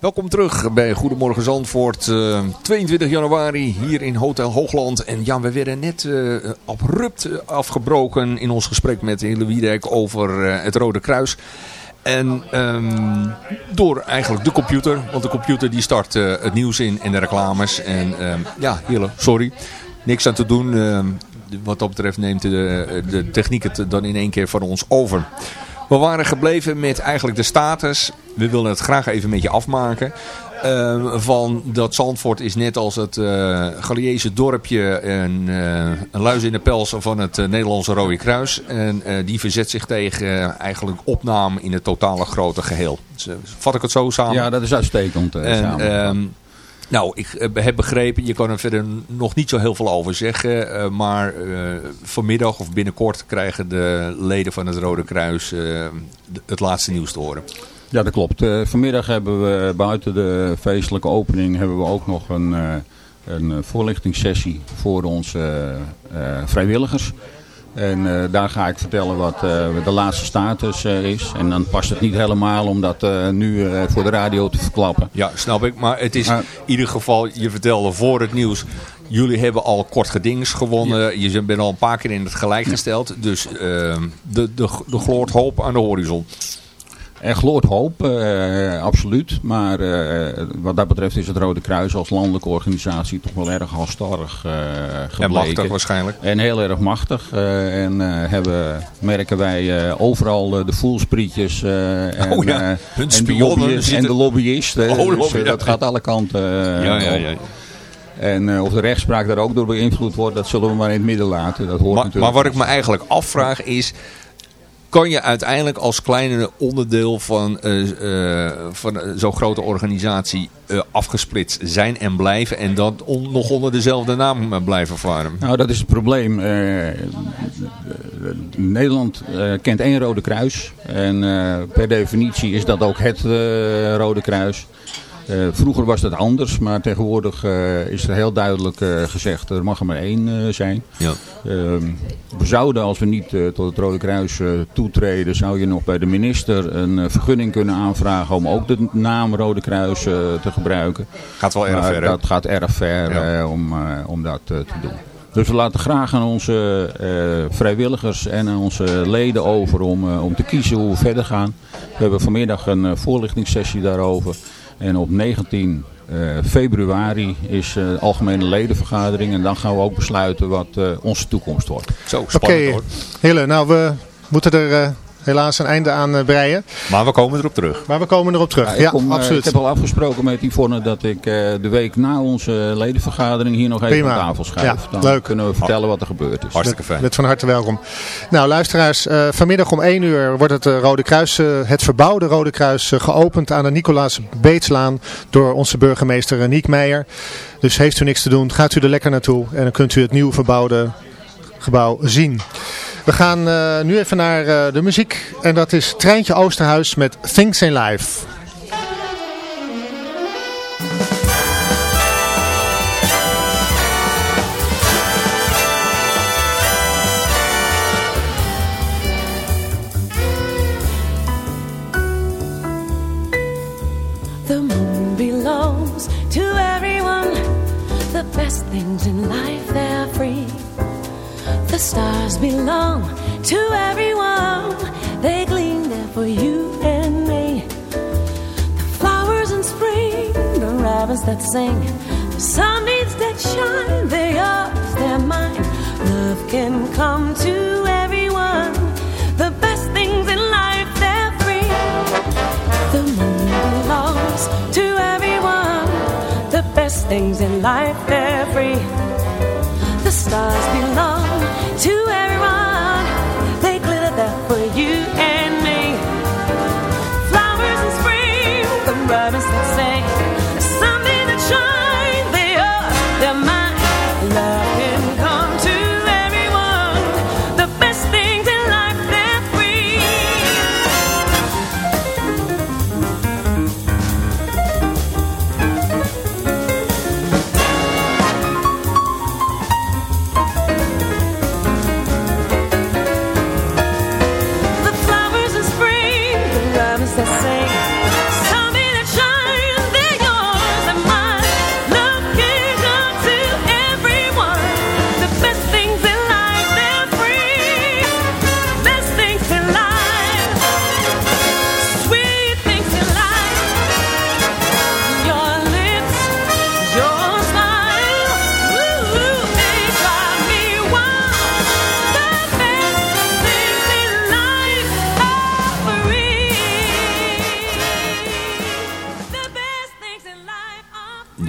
Welkom terug bij Goedemorgen Zandvoort. eh, 22 januari hier in Hotel Hoogland. En ja, we werden net eh, abrupt afgebroken in ons gesprek met hele Wiedek over eh, het Rode Kruis. En ehm, door eigenlijk de computer. Want de computer die start eh, het nieuws in en de reclames. En ehm, ja, Hille, sorry. Niks aan te doen. Ehm, wat dat betreft neemt de, de techniek het dan in één keer van ons over. We waren gebleven met eigenlijk de status. We willen het graag even met je afmaken. Ehm, van dat Zandvoort is net als het uh, dorpje en eh, een luis in de pels van het eh, Nederlandse Rode Kruis. En die verzet zich tegen eigenlijk opname in het totale grote geheel. Dus, vat ik het zo samen? Ja, dat is uitstekend En, samen. Nou, ik eh, heb begrepen, je kan er verder nog niet zo heel veel over zeggen. eh, maar eh, vanmiddag of binnenkort krijgen de leden van het Rode Kruis het laatste nieuws te horen. Ja, dat klopt. Vanmiddag hebben we buiten de feestelijke opening hebben we ook nog een, een voorlichtingssessie voor onze vrijwilligers. En eh, daar ga ik vertellen wat eh, de laatste status eh, is. En dan past het niet helemaal om dat nu voor de radio te verklappen. Ja, snap ik. Maar het is in ieder geval, je vertelde voor het nieuws... Jullie hebben al kort gedings gewonnen. Je bent al een paar keer in het gelijk gesteld. Dus ehm, de, de, de gloort hoop aan de horizon. Er gloort hoop, eh, absoluut. Maar eh, wat dat betreft is het Rode Kruis als landelijke organisatie toch wel erg halstarrig eh gebleken. En machtig waarschijnlijk. En heel erg machtig. en hebben, merken wij overal de voelsprietjes en, Oh ja, hun en, de spionnen lobbyist, zitten- en de lobbyisten. Oh, Dus, lobby, dat gaat alle kanten ja, ja, ja. En of de rechtspraak daar ook door beïnvloed wordt, dat zullen we maar in het midden laten. Dat hoort Maar, natuurlijk. maar wat ik me eigenlijk afvraag is... Kan je uiteindelijk als kleine onderdeel van, eh, eh, van eh, zo'n grote organisatie afgesplitst zijn en blijven... en dan nog onder dezelfde naam blijven varen? Nou, dat is het probleem. Nederland kent één Rode Kruis. En per definitie is dat ook het Rode Kruis. Eh, vroeger was dat anders, maar tegenwoordig eh, is er heel duidelijk eh, gezegd, er mag er maar één zijn. Ja. Ehm, we zouden, als we niet tot het Rode Kruis toetreden, zou je nog bij de minister een vergunning kunnen aanvragen om ook de naam Rode Kruis te gebruiken. Gaat wel erg ver, hè? dat gaat erg ver Ja. om, om dat te doen. Dus we laten graag aan onze vrijwilligers en aan onze leden over om, om te kiezen hoe we verder gaan. We hebben vanmiddag een voorlichtingssessie daarover. En op 19 eh, februari is eh, de algemene ledenvergadering. En dan gaan we ook besluiten wat eh, onze toekomst wordt. Zo, Oké, spannend hoor. Hille, nou we moeten er eh, helaas een einde aan eh, breien. Maar we komen erop terug. Maar we komen erop terug. ik, Ja, kom, eh, absoluut. ik heb al afgesproken met Yvonne dat ik eh, de week na onze ledenvergadering hier nog even Prima. aan tafel schuif. Ja, Dan leuk. kunnen we vertellen wat er gebeurd is. Hartstikke fijn. Met van harte welkom. Nou, luisteraars, eh, vanmiddag om 1 uur wordt het Rode Kruis, eh, het verbouwde Rode Kruis, geopend aan de Nicolaas Beetslaan door onze burgemeester Niek Meijer. Dus heeft u niks te doen, gaat u er lekker naartoe en dan kunt u het nieuw verbouwde gebouw zien. We gaan eh, nu even naar eh, de muziek en dat is Treintje Oosterhuis met Things in Life. Things in life, they're free. The stars belong to everyone. They gleam there for you and me. The flowers in spring, the robins that sing, the sunbeams that shine. They yours, they're mine. Love can come to everyone. The best things in life, they're free. The moon belongs to everyone. The best things in life, they're free. The stars belong to everyone. They glitter there for you and me. Flowers in spring, the robins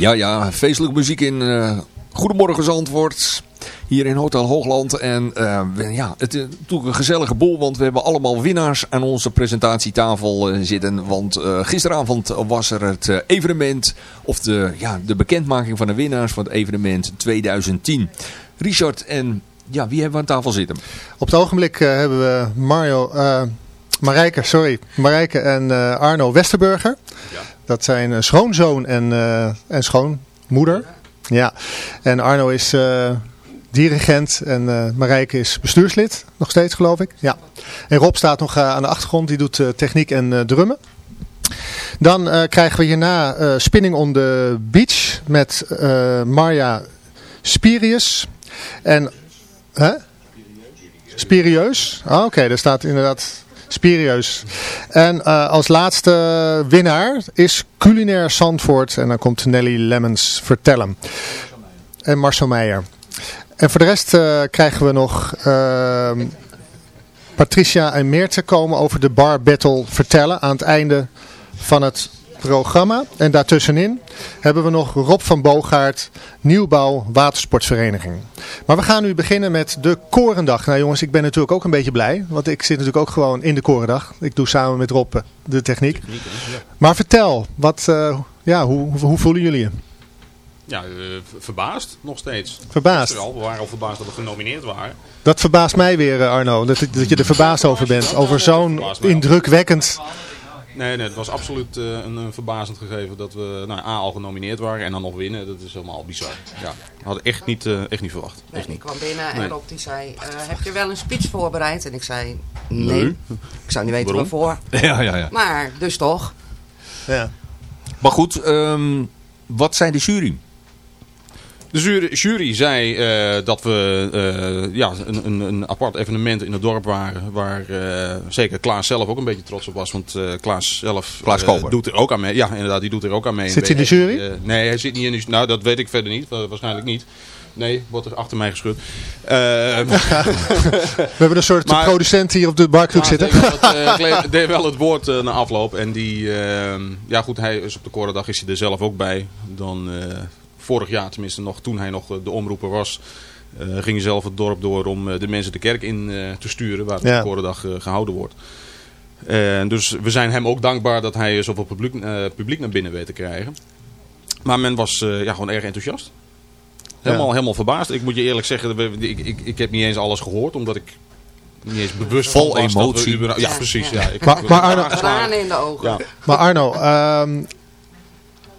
Ja, ja, feestelijke muziek in eh Goedemorgen Zandvoort. Hier in Hotel Hoogland. En eh, ja, het is natuurlijk een gezellige boel. Want we hebben allemaal winnaars aan onze presentatietafel eh, zitten. Want gisteravond was er het evenement. Of de, ja, de bekendmaking van de winnaars van het evenement 2010. Richard en ja, wie hebben we aan tafel zitten? Op het ogenblik hebben we Mario, Marijke, sorry, Marijke en Arno Westerburger. Dat zijn eh, schoonzoon en, eh, en schoonmoeder. Ja, en Arno is eh, dirigent en Marijke is bestuurslid, nog steeds geloof ik. Ja. En Rob staat nog aan de achtergrond, die doet techniek en drummen. Dan krijgen we hierna Spinning on the Beach met Marja Spirius. En, hè? Spirieus? Ah, Oké, daar staat inderdaad Spirieus. En eh, als laatste winnaar is Culinair Zandvoort. En dan komt Nelly Lemmens vertellen. En Marcel Meijer. En voor de rest eh, krijgen we nog ehm, Patricia en Meerte komen over de bar battle vertellen aan het einde van het programma. En daartussenin hebben we nog Rob van Boogaard, Nieuwbouw Watersportvereniging. Maar we gaan nu beginnen met de Korendag. Nou jongens, ik ben natuurlijk ook een beetje blij. Want ik zit natuurlijk ook gewoon in de Korendag. Ik doe samen met Rob eh, de techniek. Maar vertel, wat, eh, ja, hoe, hoe voelen jullie je? Ja, eh, verbaasd nog steeds. Verbaasd? Al, we waren al verbaasd dat we genomineerd waren. Dat verbaast mij weer Arno, dat, dat je er verbaasd over bent. Over zo'n indrukwekkend... Nee, nee, het was absoluut eh, een, een verbazend gegeven dat we nou, A al genomineerd waren en dan nog winnen. Dat is helemaal bizar. Ja, we hadden echt niet, eh, echt niet verwacht. Nee, Echt ik kwam binnen en Nee. Rob die zei, eh, heb je wel een speech voorbereid? En ik zei, nee. Nee. Ik zou niet weten Waarom? waarvoor. Ja, ja, ja. Maar, dus toch. Ja. Maar goed, ehm, wat zijn de jury? De jury, zei eh, dat we eh, ja, een, een, een apart evenement in het dorp waren. Waar eh, zeker Klaas zelf ook een beetje trots op was. Want Klaas zelf Klaas doet er ook aan mee. Ja, inderdaad, die doet er ook aan mee. Zit hij in de jury? Nee, hij zit niet in de jury. Nou, dat weet ik verder niet. Wa- waarschijnlijk niet. Nee, wordt er achter mij geschud. We hebben een soort Maar- producent hier op de Maar zitten. Kle- deed wel het woord eh, na afloop. En die, ja goed, hij is op de Korendag is hij er zelf ook bij. Dan vorig jaar tenminste nog, toen hij nog eh, de omroeper was, eh, ging hij zelf het dorp door om eh, de mensen de kerk in eh, te sturen. Waar Ja. de Korendag eh, gehouden wordt. En dus we zijn hem ook dankbaar dat hij zoveel publiek, eh, publiek naar binnen weet te krijgen. Maar men was eh, ja, gewoon erg enthousiast. Helemaal, Ja. helemaal verbaasd. Ik moet je eerlijk zeggen, we- ik, ik, ik heb niet eens alles gehoord, omdat ik niet eens bewust Vol emotie. Ja, precies. ja. Ja. Ik Arno- in de ogen. Ja. Maar Arno, ehm,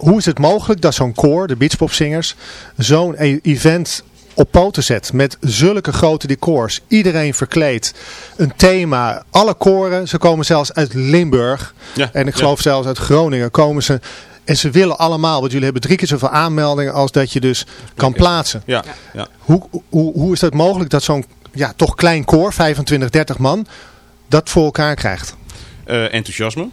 hoe is het mogelijk dat zo'n koor, de beachpopzingers, zo'n e- event op poten zet met zulke grote decors, iedereen verkleed, een thema, alle koren, ze komen zelfs uit Limburg Ja, en ik ja. geloof zelfs uit Groningen komen ze en ze willen allemaal, want jullie hebben drie keer zoveel aanmeldingen als dat je dus kan plaatsen. Ja, ja. Hoe, hoe, hoe is dat mogelijk dat zo'n ja, toch klein koor, 25, 30 man, dat voor elkaar krijgt? Eh, enthousiasme.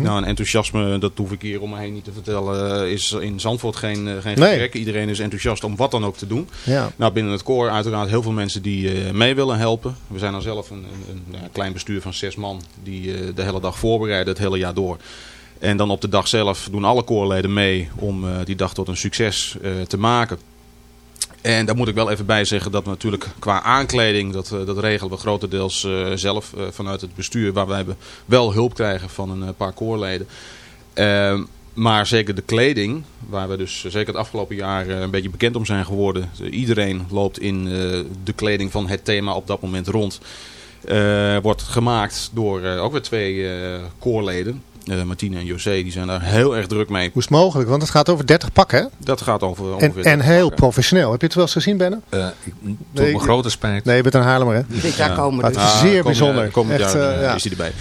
Nou, een enthousiasme, dat hoef ik hier om me heen niet te vertellen, is in Zandvoort geen, eh, geen Nee. gebrek. Iedereen is enthousiast om wat dan ook te doen. Ja. Nou, binnen het koor uiteraard heel veel mensen die eh, mee willen helpen. We zijn dan zelf een, een, een ja, klein bestuur van zes man die eh, de hele dag voorbereiden, het hele jaar door. En dan op de dag zelf doen alle koorleden mee om die dag tot een succes te maken. En daar moet ik wel even bij zeggen dat we natuurlijk qua aankleding, dat, eh, dat regelen we grotendeels eh, zelf eh, vanuit het bestuur. Waar wij wel hulp krijgen van een paar koorleden. Ehm, maar zeker de kleding, waar we dus zeker het afgelopen jaar een beetje bekend om zijn geworden. Iedereen loopt in de kleding van het thema op dat moment rond. Wordt gemaakt door ook weer twee koorleden. Eh Martine en José, die zijn daar heel erg druk mee. Hoe is het mogelijk? Want het gaat over 30 pakken, hè? Dat gaat over En, ongeveer... en 30 heel pakken. professioneel. Heb je het wel eens gezien, Benne? Eh, ik, tot Nee, mijn grote spijt. Nee, je bent een Haarlemmer, hè? Dit jaar komen dus. het is Ah, zeer jaar- bijzonder. komend Echt, jaar eh, eh, ja. is hij erbij.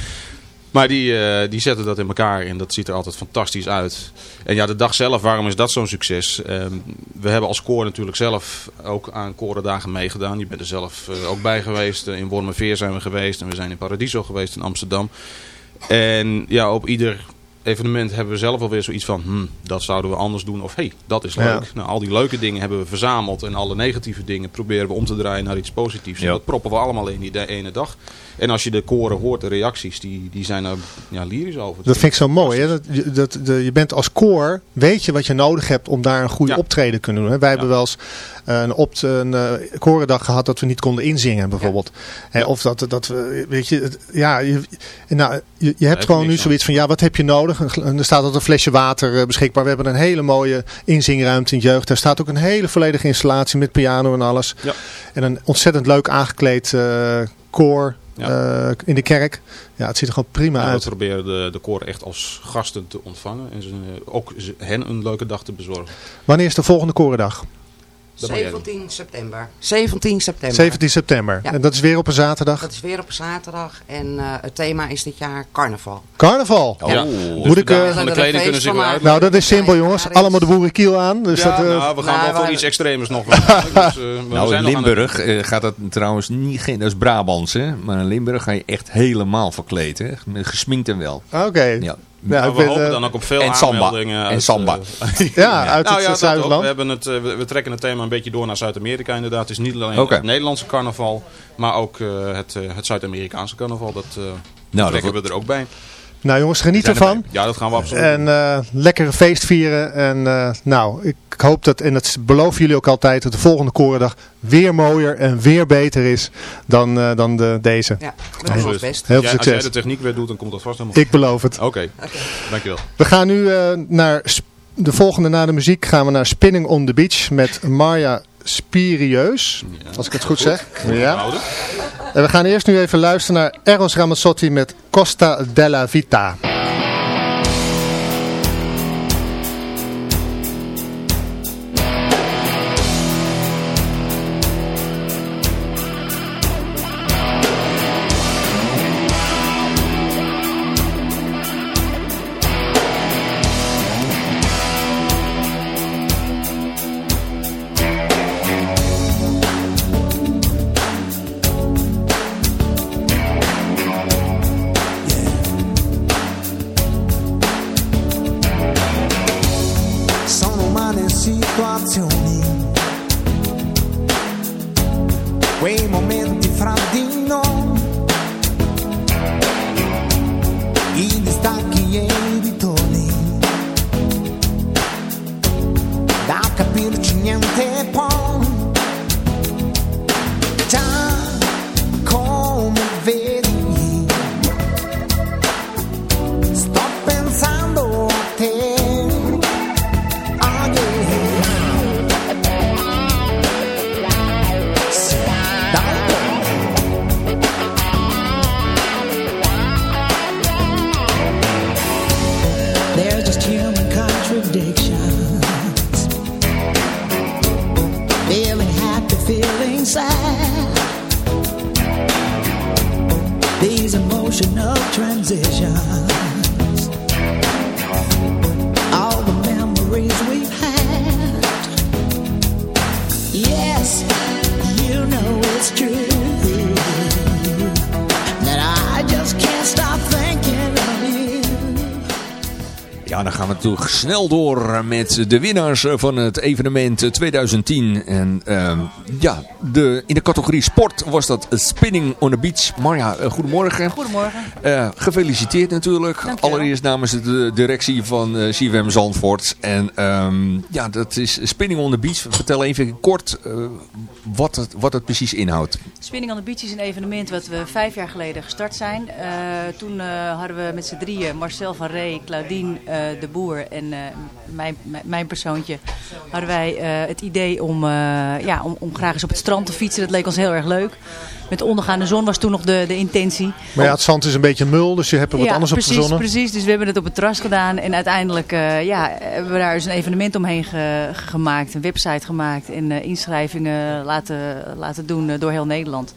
Maar die, eh, die zetten dat in elkaar en dat ziet er altijd fantastisch uit. En ja, de dag zelf, waarom is dat zo'n succes? Ehm, we hebben als koor natuurlijk zelf ook aan korendagen meegedaan. Je bent er zelf ook bij geweest. In Wormerveer zijn we geweest en we zijn in Paradiso geweest in Amsterdam. En ja, op ieder evenement hebben we zelf alweer zoiets van... Hmm, dat zouden we anders doen of hey, dat is leuk. Ja. Nou, al die leuke dingen hebben we verzameld en alle negatieve dingen proberen we om te draaien naar iets positiefs. En Ja. dat proppen we allemaal in die ene dag. En als je de koren hoort, de reacties, die, die zijn er ja, lyrisch over. Dat vind ik zo mooi. Hè? Dat, je- dat, de, je bent als koor, weet je wat je nodig hebt om daar een goede Ja. optreden te kunnen doen. Hè? Wij hebben wel eens eh, een, opt, een eh, korendag gehad dat we niet konden inzingen bijvoorbeeld. Hè, Of dat, dat we, weet je, ja, je, nou, je, je hebt gewoon nu zoiets van, ja, wat heb je nodig? En er staat altijd een flesje water eh, beschikbaar. We hebben een hele mooie inzingruimte in het jeugd. Daar staat ook een hele volledige installatie met piano en alles. Ja. En een ontzettend leuk aangekleed eh, koor Ja. eh, in de kerk. Ja, het ziet er gewoon prima Ja, we uit. proberen de, de koren echt als gasten te ontvangen. En ze, ook hen een leuke dag te bezorgen. Wanneer is de volgende korendag? 17 september. 17 september. 17 september. Ja. En dat is weer op een zaterdag. Dat is weer op een zaterdag. En eh, het thema is dit jaar carnaval. Carnaval. Ja. Moet Dus ik, de eh, van de kleding kunnen zich uit. Nou, dat is simpel jongens. Allemaal de boerenkiel aan. Dus ja, dat, eh, nou, we gaan nou, wel voor wij- iets extreems nog. wel. Dus, eh, we Nou, zijn in het- Limburg eh, gaat dat trouwens niet, geen, dat is Brabants, hè. Maar in Limburg ga je echt helemaal verkleed, hè. Gesminkt en wel. Oké. Ja. Ja, we ben, hopen eh, dan ook op veel en samba. aanmeldingen. En samba. eh, ja, uit nou het ja, ook. Zuiderland. We, hebben het, eh, we, we trekken het thema een beetje door naar Zuid-Amerika inderdaad. Het is niet alleen Oké. het Nederlandse carnaval, maar ook eh, het, het Zuid-Amerikaanse carnaval. Dat, eh dat trekken wordt- we er ook bij. Nou jongens, geniet ervan. Ja, dat gaan we absoluut En eh lekkere feest vieren. En eh, nou, ik hoop dat, en dat beloven jullie ook altijd, dat de volgende korendag weer mooier en weer beter is dan, eh, dan de, deze. Ja, we doen ons best. Heel veel Als jij succes. de techniek weer doet, dan komt dat vast helemaal Ik beloof het. Oké, dankjewel. We gaan nu eh, naar de volgende na de muziek gaan we naar Spinning on the Beach met Marja Spirieus. Als ik het goed zeg. Ja. En we gaan eerst nu even luisteren naar Eros Ramazzotti met Costa della Vita. Ja, dan gaan we natuurlijk snel door met de winnaars van het evenement 2010. En ehm, ja, de, in de categorie sport was dat Spinning on the Beach. Marja, eh, goedemorgen. Goedemorgen. Eh, gefeliciteerd natuurlijk. Allereerst namens de directie van eh CWM Zandvoort. En ehm, ja, dat is Spinning on the Beach. Vertel even kort wat, het, wat het precies inhoudt. Spinning on the Beach is een evenement wat we vijf jaar geleden gestart zijn. Toen hadden we met z'n drieën, Marcel van Ree, Claudine de Boer en eh, mijn, mijn, persoontje, hadden wij eh, het idee om, eh, ja, om, om graag eens op het strand te fietsen. Dat leek ons heel erg leuk. Met de ondergaande zon was toen nog de, de intentie. Maar ja, het zand is een beetje mul, dus je hebt er wat ja, anders precies, op verzonnen. Precies, dus we hebben het op het terras gedaan. En uiteindelijk eh, ja, hebben we daar dus een evenement omheen ge- gemaakt. Een website gemaakt en eh, inschrijvingen laten, laten doen eh, door heel Nederland.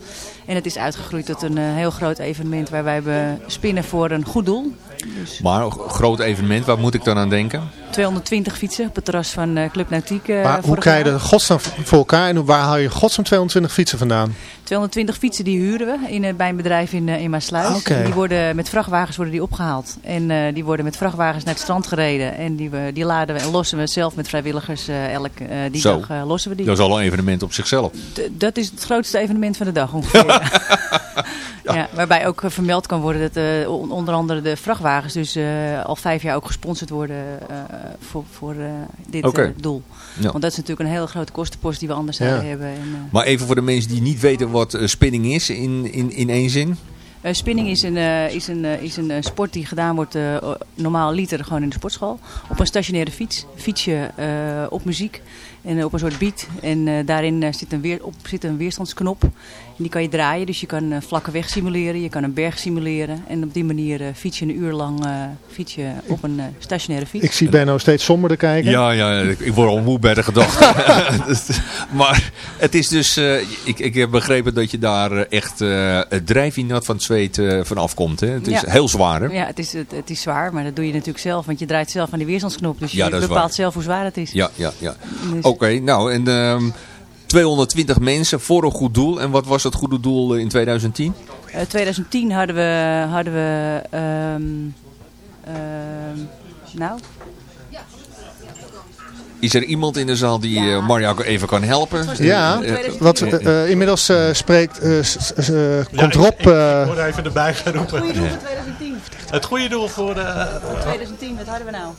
En het is uitgegroeid tot een eh, heel groot evenement waar wij hebben spinnen voor een goed doel. Dus Maar een groot evenement, waar moet ik dan aan denken? 220 fietsen op het terras van eh, Club Nautiek. eh, Maar hoe krijg je de godsnaam voor elkaar en waar haal je godsnaam 220 fietsen vandaan? 220 fietsen die huren we in, eh, bij een bedrijf in, eh, in Maasluis. En Die worden met vrachtwagens worden die opgehaald. En eh, die worden met vrachtwagens naar het strand gereden. En die, we, die laden we en lossen we zelf met vrijwilligers. eh elk, eh, die Zo. dag lossen we die. Dat is al een evenement op zichzelf. D- dat is het grootste evenement van de dag ongeveer. ja. waarbij ook eh, vermeld kan worden dat eh, on- onder andere de vrachtwagens dus eh, al vijf jaar ook gesponsord worden voor, voor dit doel. Ja. Want dat is natuurlijk een hele grote kostenpost die we anders Ja. zouden hebben. En, Maar even voor de mensen die niet weten wat spinning is in, in, in één zin. Eh, spinning is een, is, een, is een sport die gedaan wordt normaal liter gewoon in de sportschool. Op een stationaire fiets. Fiets je op muziek en op een soort beat. En eh, daarin eh, zit, een weer, op, zit een weerstandsknop. En die kan je draaien. Dus je kan een vlakke weg simuleren. Je kan een berg simuleren. En op die manier eh, fiets je een uur lang eh, fiets je op een eh, stationaire fiets. Ik zie Benno steeds somberder kijken. Ja, ja, ik, ik word al moe bij de gedachte. Maar het is dus, eh, ik, ik heb begrepen dat je daar eh, echt eh, het drijfje van het zweet eh, van afkomt. Hè? Het is Ja. heel zwaar hè? Ja, het is, het, het is zwaar, maar dat doe je natuurlijk zelf. Want je draait zelf aan die weerstandsknop. Dus je Ja, bepaalt waar. zelf hoe zwaar het is. Ja, ja, ja. Dus- Oké, nou en ehm, 220 mensen voor een goed doel. En wat was het goede doel eh, in 2010? Eh, 2010 hadden we, hadden we ehm, ehm, nou, Is er iemand in de zaal die eh Marja ook even kan helpen? Ja, Eh, wat eh, eh, eh, inmiddels eh, spreekt, eh, eh, komt ik- Rob... Ik, eh, ik word even erbij geroepen. goede doel voor 2010. Het goede doel voor de... 2010, wat hadden we nou?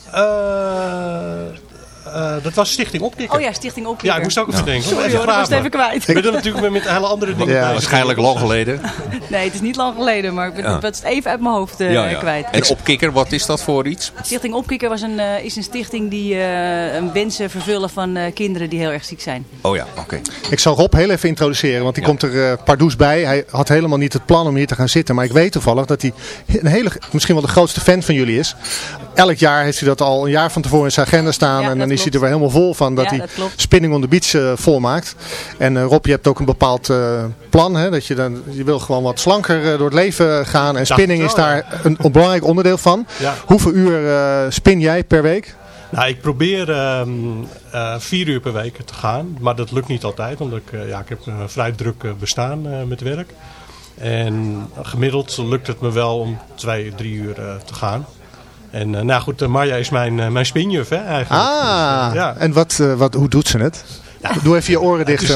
Eh, dat was Stichting Opkikker. Oh ja, Stichting Opkikker. Ja, ik moest ook even Ja. denken. Sorry hoor, ik was het even kwijt. Ik ben natuurlijk met hele andere dingen Ja, waarschijnlijk lang geleden. Nee, het is niet lang geleden, maar ik ben Ja. het even uit mijn hoofd eh, Ja, ja. kwijt. En opkikker, wat is dat voor iets? Stichting Opkikker was een, eh, is een stichting die eh, een wensen vervullen van eh, kinderen die heel erg ziek zijn. Oh ja, oké. Ik zal Rob heel even introduceren, want die komt er eh pardoes bij. Hij had helemaal niet het plan om hier te gaan zitten. Maar ik weet toevallig dat hij een hele, misschien wel de grootste fan van jullie is. Elk jaar heeft hij dat al een jaar van tevoren in zijn agenda staan. Ja, en dan dat is hij klopt. er weer helemaal vol van dat Ja, hij dat. Spinning on the Beach eh, volmaakt. En eh, Rob, je hebt ook een bepaald eh, plan. Hè? Dat je, dan, je wil gewoon wat slanker eh, door het leven gaan. En spinning is daar een, een belangrijk onderdeel van. Ja. Hoeveel uur eh, spin jij per week? Nou, ik probeer ehm, eh, vier uur per week te gaan. Maar dat lukt niet altijd. Omdat ik, eh, ja, ik heb een vrij druk bestaan eh, met werk. En gemiddeld lukt het me wel om twee, drie uur eh, te gaan. En eh, nou goed, eh, Marja is mijn, eh, mijn spinjuf hè, eigenlijk. Ah, Dus, ja. en wat, wat, hoe doet ze het? Doe even je oren dicht.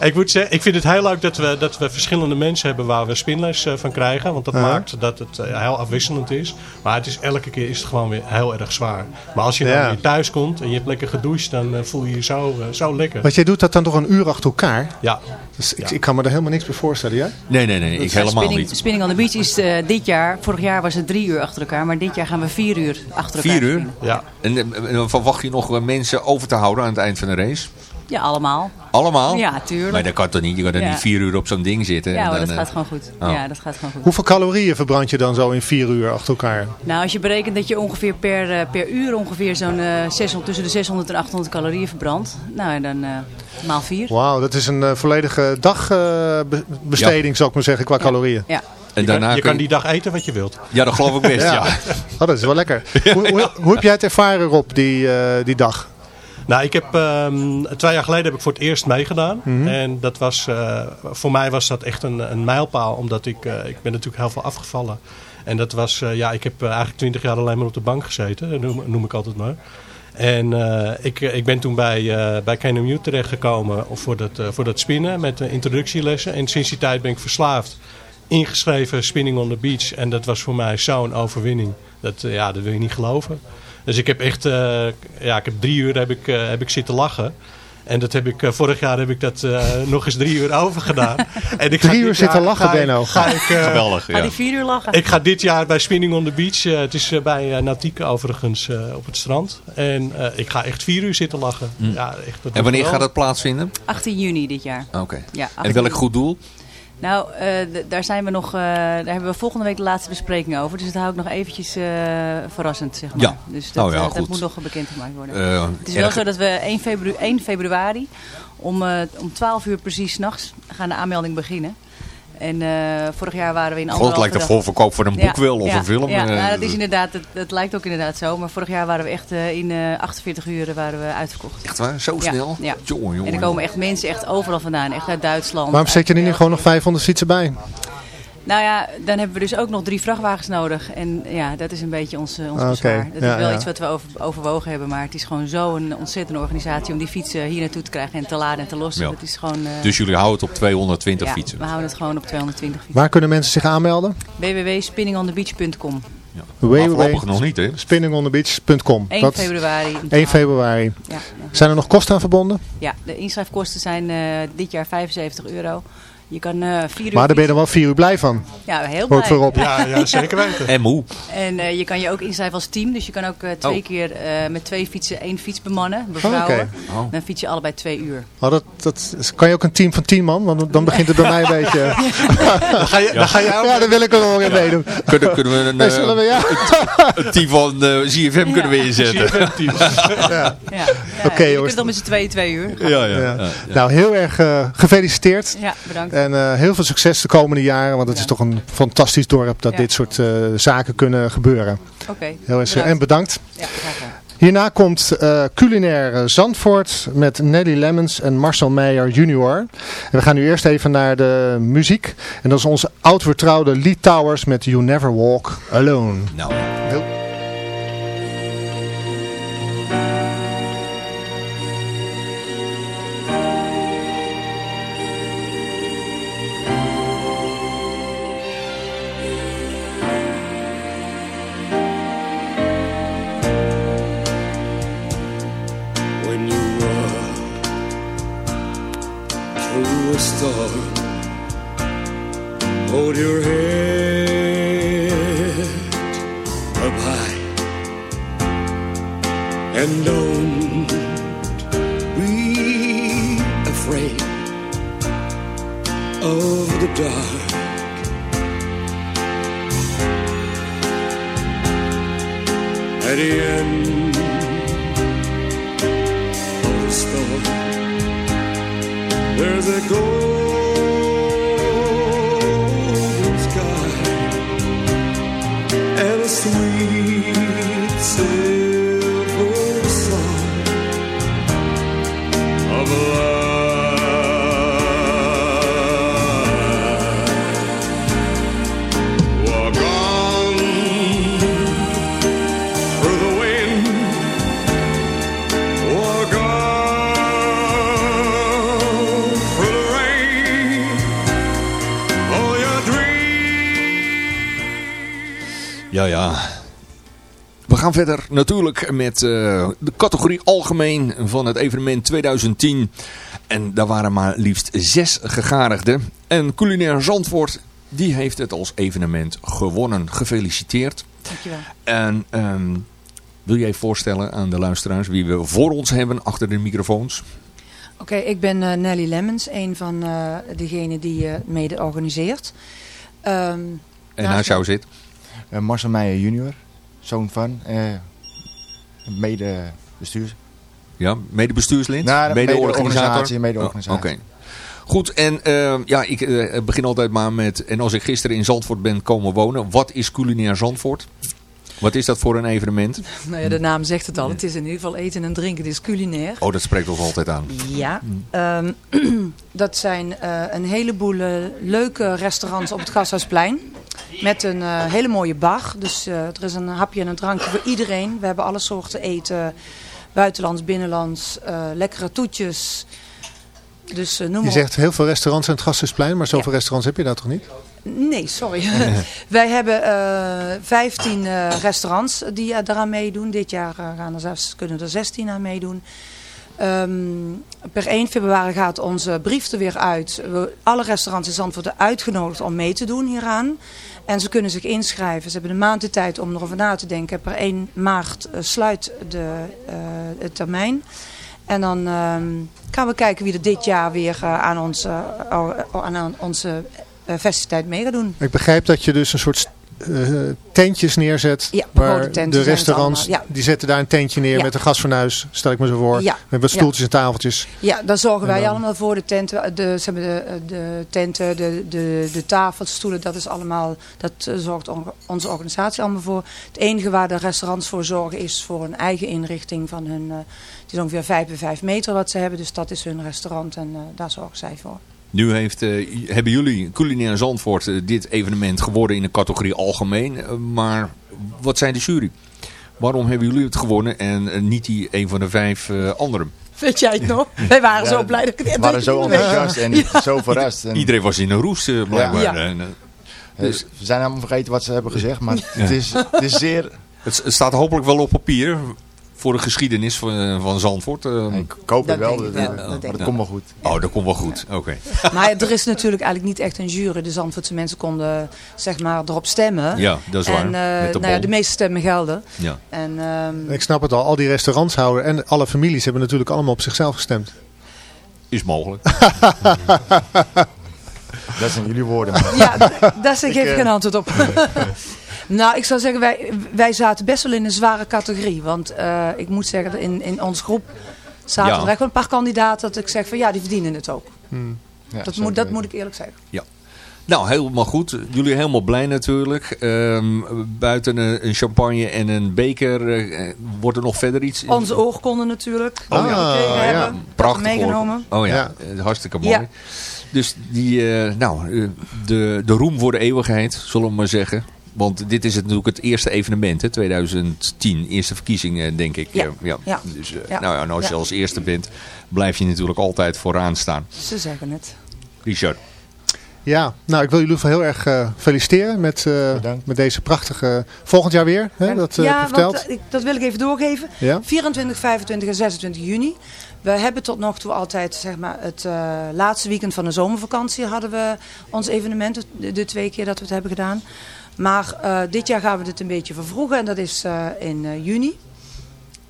Ik, moet zeggen, ik vind het heel leuk dat we, dat we verschillende mensen hebben waar we spinles eh, van krijgen. Want dat Ja. maakt dat het eh, heel afwisselend is. Maar het is, elke keer is het gewoon weer heel erg zwaar. Maar als je Ja. dan weer thuis komt en je hebt lekker gedoucht, dan eh, voel je je zo, zo lekker. Want jij doet dat dan toch een uur achter elkaar? Ja. Dus ik, ik kan me er helemaal niks bij voorstellen, ja? Nee, nee, nee, ik helemaal spinning, niet. Spinning on the Beach is eh, dit jaar, vorig jaar was het drie uur achter elkaar, maar dit jaar gaan we vier uur achter elkaar Vier uur? spinnen. Ja. En, en verwacht je nog mensen over te houden aan het eind van de race? Ja, allemaal. Allemaal? Ja, tuurlijk. Maar dat kan toch niet? Je kan er Ja. niet vier uur op zo'n ding zitten. Ja, en maar dan, dat eh, gaat gewoon goed. oh. Ja, dat gaat gewoon goed. Hoeveel calorieën verbrand je dan zo in vier uur achter elkaar? Nou, als je berekent dat je ongeveer per, eh, per uur ongeveer zo'n eh, 600, tussen de 600 en 800 calorieën verbrandt. Nou, en dan eh, maal vier. Wauw, dat is een eh, volledige dagbesteding, zou ik maar zeggen, qua calorieën. Ja. En je daarna kan, je kun kan die dag eten wat je wilt. Ja, dat geloof ik best, ja. Oh, dat is wel lekker. Hoe, hoe, hoe heb jij het ervaren, Rob, die, eh, die dag? Nou, ik heb ehm, twee jaar geleden heb ik voor het eerst meegedaan. Mhm. En dat was, eh, voor mij was dat echt een, een mijlpaal. Omdat ik, eh, ik ben natuurlijk heel veel afgevallen. En dat was, eh, ja, ik heb eigenlijk twintig jaar alleen maar op de bank gezeten, dat noem, noem ik altijd maar. En ik, ik ben toen bij, eh bij KNMU terechtgekomen voor dat, voor dat spinnen met de introductielessen. En sinds die tijd ben ik verslaafd. Ingeschreven Spinning on the Beach. En dat was voor mij zo'n overwinning. Dat, ja, dat wil je niet geloven. Dus ik heb echt, eh, ja, ik heb drie uur heb ik, eh, heb ik zitten lachen. En dat heb ik, eh, vorig jaar heb ik dat eh, nog eens drie uur over gedaan. En ik ga Drie uur zitten lachen, Benno. Ga ik, eh, Geweldig, Ga die vier uur lachen. ik ga dit jaar bij Spinning on the Beach. het is bij uh, Nautieke overigens eh, op het strand. En eh, ik ga echt vier uur zitten lachen. Hm. Ja, echt, dat En wanneer wel. gaat dat plaatsvinden? 18 juni dit jaar. Oké. Ja, En 18 welk goed doel? Nou, eh, daar zijn we nog. eh, daar hebben we volgende week de laatste bespreking over. Dus dat hou ik nog eventjes eh, verrassend, zeg maar. Ja. Dus dat, Oh ja, dat goed. moet nog bekendgemaakt worden. Het is wel zo dat we 1, febru 1 februari om, om 12 uur precies 's nachts gaan de aanmelding beginnen. En eh, vorig jaar waren we in God, het lijkt een voorverkoop voor een boek wel of ja, een film. Ja, eh, nou, dat is inderdaad, het, het lijkt ook inderdaad zo. Maar vorig jaar waren we echt eh, in eh 48 uur waren we uitverkocht. Echt waar? Zo snel? Ja. Jongen, jongen. En er komen echt mensen echt overal vandaan. Echt uit Duitsland. Waarom zet je er nu gewoon nog 500 fietsen bij? Nou ja, dan hebben we dus ook nog drie vrachtwagens nodig. En ja, dat is een beetje ons, eh, ons Ah, bezwaar. Dat Ja, is wel ja. iets wat we over, overwogen hebben. Maar het is gewoon zo'n ontzettende organisatie om die fietsen hier naartoe te krijgen en te laden en te lossen. Ja. Dat is gewoon, eh, Dus jullie houden het op 220 ja, fietsen. we houden het gewoon op 220 fietsen. Waar kunnen mensen zich aanmelden? www.spinningonthebeach.com voorlopig nog niet, hè? Spinningonthebeach.com 1 Dat- februari. 1 februari. Ja. Zijn er nog kosten aan verbonden? Ja, de inschrijfkosten zijn eh, dit jaar 75 euro. Je kan eh vier uur Maar daar ben je dan wel vier uur blij van. Ja, heel blij. ik voorop. Ja, ja, zeker weten. En moe. En eh, je kan je ook inschrijven als team. Dus je kan ook eh, twee Oh. keer eh, met twee fietsen één fiets bemannen. Bevrouwen. oké. Oh. Dan fiets je allebei twee uur. Oh, dat, dat, kan je ook een team van 10 man? Want dan begint het bij mij een beetje... Dan ga je, dan ga je Ja, dan wil ik er wel weer meedoen. Kunnen, kunnen we een, Nee, zullen we, ja. een team van eh ZFM kunnen we inzetten? Ja. Ja. Oké, je jongens. kunt dan met z'n tweeën twee uur. Ja, ja. Ja. ja, ja. Nou, heel erg gefeliciteerd. Ja, bedankt. En eh, heel veel succes de komende jaren. Want het is toch een fantastisch dorp dat Ja. dit soort eh, zaken kunnen gebeuren. Oké. Heel erg bedankt. en bedankt. Ja. Hierna komt eh, culinair Zandvoort met Nelly Lemmens en Marcel Meijer junior. En we gaan nu eerst even naar de muziek. En dat is onze oud-vertrouwde Lee Towers met You Never Walk Alone. Nou, Heel- verder natuurlijk met eh, de categorie algemeen van het evenement 2010. En daar waren maar liefst zes gegadigden. En Culinair Zandvoort, die heeft het als evenement gewonnen. Gefeliciteerd. Dankjewel. En ehm, wil jij voorstellen aan de luisteraars wie we voor ons hebben achter de microfoons? Oké, ik ben eh, Nelly Lemmens, een van eh degenen die eh, mede organiseert. Ehm, En naast jou zit? Marcel Meijer junior, zoon van, eh mede bestuurs. Ja? Nou, mede-organisatie, mede-organisatie. Oh, Oké. Goed, en eh, ja, ik eh, begin altijd maar met... En als ik gisteren in Zandvoort ben komen wonen... Wat is culinair Zandvoort? Wat is dat voor een evenement? nou ja, de naam zegt het al. Het is in ieder geval eten en drinken. Het is culinair. Oh, dat spreekt ons altijd aan. Ja, ehm, dat zijn eh, een heleboel eh, leuke restaurants op het Gasthuisplein. Met een eh, hele mooie bar. Dus eh, er is een hapje en een drankje voor iedereen. We hebben alle soorten eten. Buitenlands, binnenlands. eh, lekkere toetjes. Dus noem Je maar op. zegt heel veel restaurants aan het Gasthuisplein, maar zoveel restaurants heb je daar toch niet? Nee, sorry. Wij hebben eh 15 eh, restaurants die eh, daaraan meedoen. Dit jaar eh, gaan er zelfs, kunnen er 16 aan meedoen. Ehm, per 1 februari gaat onze brief er weer uit. We, alle restaurants in Zandvoort uitgenodigd om mee te doen hieraan. En ze kunnen zich inschrijven. Ze hebben een maand de tijd om erover na te denken. Per 1 maart eh, sluit de, eh, het termijn. En dan ehm, gaan we kijken wie er dit jaar weer eh, aan, onze, eh, aan onze eh, festiviteit mee gaat doen. Ik begrijp dat je dus een soort eh, tentjes neerzet. Ja, waar de restaurants, ja. die zetten daar een tentje neer Ja. met een gasfornuis, stel ik me zo voor. Met wat stoeltjes en tafeltjes. Ja, daar zorgen wij dan- allemaal voor. De tenten, de, ze hebben de, de tenten, de, de, de tafels, stoelen, dat is allemaal, dat eh, zorgt on- onze organisatie allemaal voor. Het enige waar de restaurants voor zorgen is voor een eigen inrichting van hun, eh, het is ongeveer 5 bij 5 meter wat ze hebben. Dus dat is hun restaurant en eh, daar zorgen zij voor. Nu heeft, eh, hebben jullie, Culinair Zandvoort, eh, dit evenement geworden in de categorie algemeen. Eh, maar wat zijn de jury? Waarom hebben jullie het gewonnen en niet die een van de vijf anderen? Weet jij het nog? Wij waren Ja, zo blij dat ik het We waren zo enthousiast en. Ja. zo verrast. En, Iedereen was in een roes blijkbaar. Ja. En, dus, we zijn helemaal vergeten wat ze hebben gezegd, maar het, is, het is zeer... het staat hopelijk wel op papier voor de geschiedenis van, eh, van Zandvoort. eh. Ik Dat het wel, denk ik dat- wel, dat- dat komt wel goed. Oh, dat komt wel goed. Oké. Maar er is natuurlijk eigenlijk niet echt een jury. De Zandvoortse mensen konden zeg maar erop stemmen. Ja, dat is waar. En eh, de nou ja, de meeste stemmen gelden. Ja. En, ehm, Ik snap het al, al die restaurantshouders en alle families hebben natuurlijk allemaal op zichzelf gestemd. Is mogelijk. Dat zijn jullie woorden. maar- ja, daar zeg ik eh, geen antwoord op. nou, ik zou zeggen, wij, wij zaten best wel in een zware categorie. Want eh, ik moet zeggen, in, in onze groep zaten Ja. er echt wel een paar kandidaten dat ik zeg van ja, die verdienen het ook. Hmm. Ja, dat moet, dat moet ik eerlijk zeggen. Ja. Nou, helemaal goed. Jullie helemaal blij natuurlijk. Ehm, buiten een, champagne en een beker eh, wordt er nog verder iets... Onze oorkonden natuurlijk. Oh, we ja. gekregen Ah, ja. hebben. Prachtig meegenomen. Oh ja, Ja. eh, hartstikke mooi. Ja. Dus die, eh, nou, de, de roem voor de eeuwigheid, zullen we maar zeggen. Want dit is het natuurlijk het eerste evenement, hè, 2010. Eerste verkiezingen, denk ik. Ja. Eh, ja. Ja. Dus eh, Ja. nou ja, als je Ja. als eerste bent, blijf je natuurlijk altijd vooraan staan. Ze zeggen het. Richard. Ja, nou ik wil jullie heel erg eh, feliciteren met, eh, met deze prachtige... Volgend jaar weer, hè, dat eh, ja, heb je verteld. want eh, ik, dat wil ik even doorgeven. Ja? 24, 25 en 26 juni. We hebben tot nog toe altijd zeg maar, het eh, laatste weekend van de zomervakantie hadden we ons evenement. De, de twee keer dat we het hebben gedaan. Maar eh, dit jaar gaan we het een beetje vervroegen en dat is eh, in eh, juni.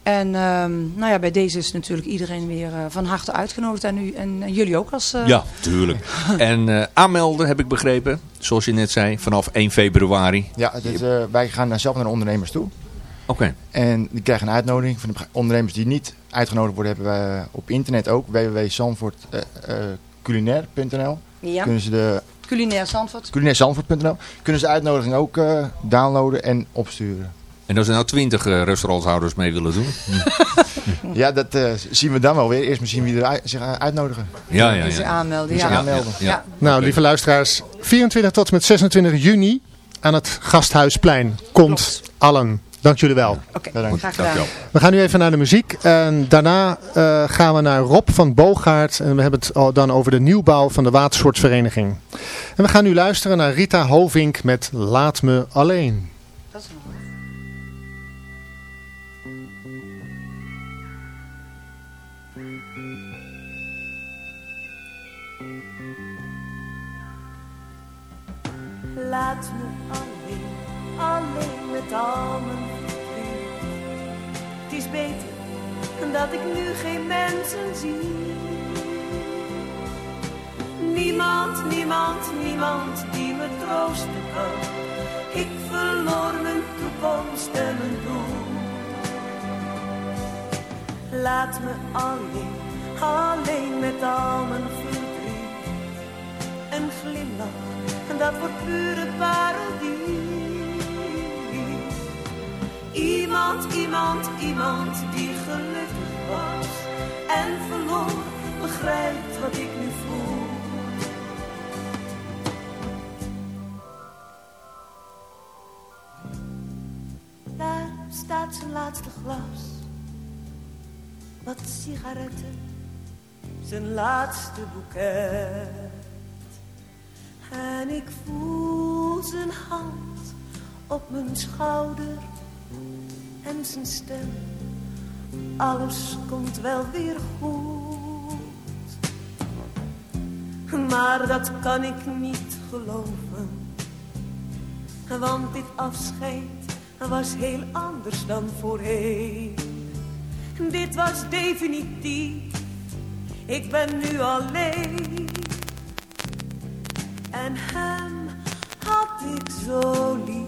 En ehm, nou ja, bij deze is natuurlijk iedereen weer eh, van harte uitgenodigd. En, u, en, en jullie ook als... eh, Ja, tuurlijk. en eh, aanmelden heb ik begrepen, zoals je net zei, vanaf 1 februari. Ja, het is, eh, wij gaan naar zelf naar de ondernemers toe. Oké. En die krijgen een uitnodiging van de ondernemers die niet uitgenodigd worden, hebben we op internet ook. www.zandvoortculinair.nl Ja. Kunnen ze de Culinair Zandvoort. kunnen ze de uitnodiging ook eh, downloaden en opsturen. En als er nou 20 eh, restaurantshouders mee willen doen. Ja, dat eh, zien we dan wel weer. Eerst misschien wie er zich uitnodigen. Ja, ja, Die zich ja. aanmelden. Die Ja. zich aanmelden. Ja, ja. Nou, lieve luisteraars, 24 tot en met 26 juni aan het Gasthuisplein. Komt allen. Dank jullie wel. Oké, Bedankt. graag gedaan. We gaan nu even naar de muziek. En daarna eh, gaan we naar Rob van Boogaard. En we hebben het al dan over de nieuwbouw van de watersoortvereniging. En we gaan nu luisteren naar Rita Hovink met Laat me alleen. Dat is nog dat ik nu geen mensen zie. Niemand, niemand, niemand die me troosten kan. Ik verloor mijn toekomst en mijn doel. Laat me alleen, alleen met al mijn verdriet. Een glimlach, dat wordt pure parodie. Iemand, iemand, iemand die gelukkig was en verloor, begrijpt wat ik nu voel. Daar staat zijn laatste glas, wat sigaretten, zijn laatste boeket. En ik voel zijn hand op mijn schouder en zijn stem. Alles komt wel weer goed. Maar dat kan ik niet geloven. Want dit afscheid was heel anders dan voorheen. Dit was definitief. Ik ben nu alleen. En hem had ik zo lief.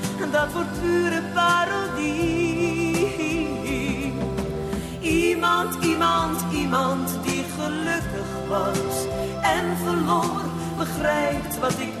dat wordt pure parodie. Iemand, iemand, iemand die gelukkig was en verloor, begrijpt wat ik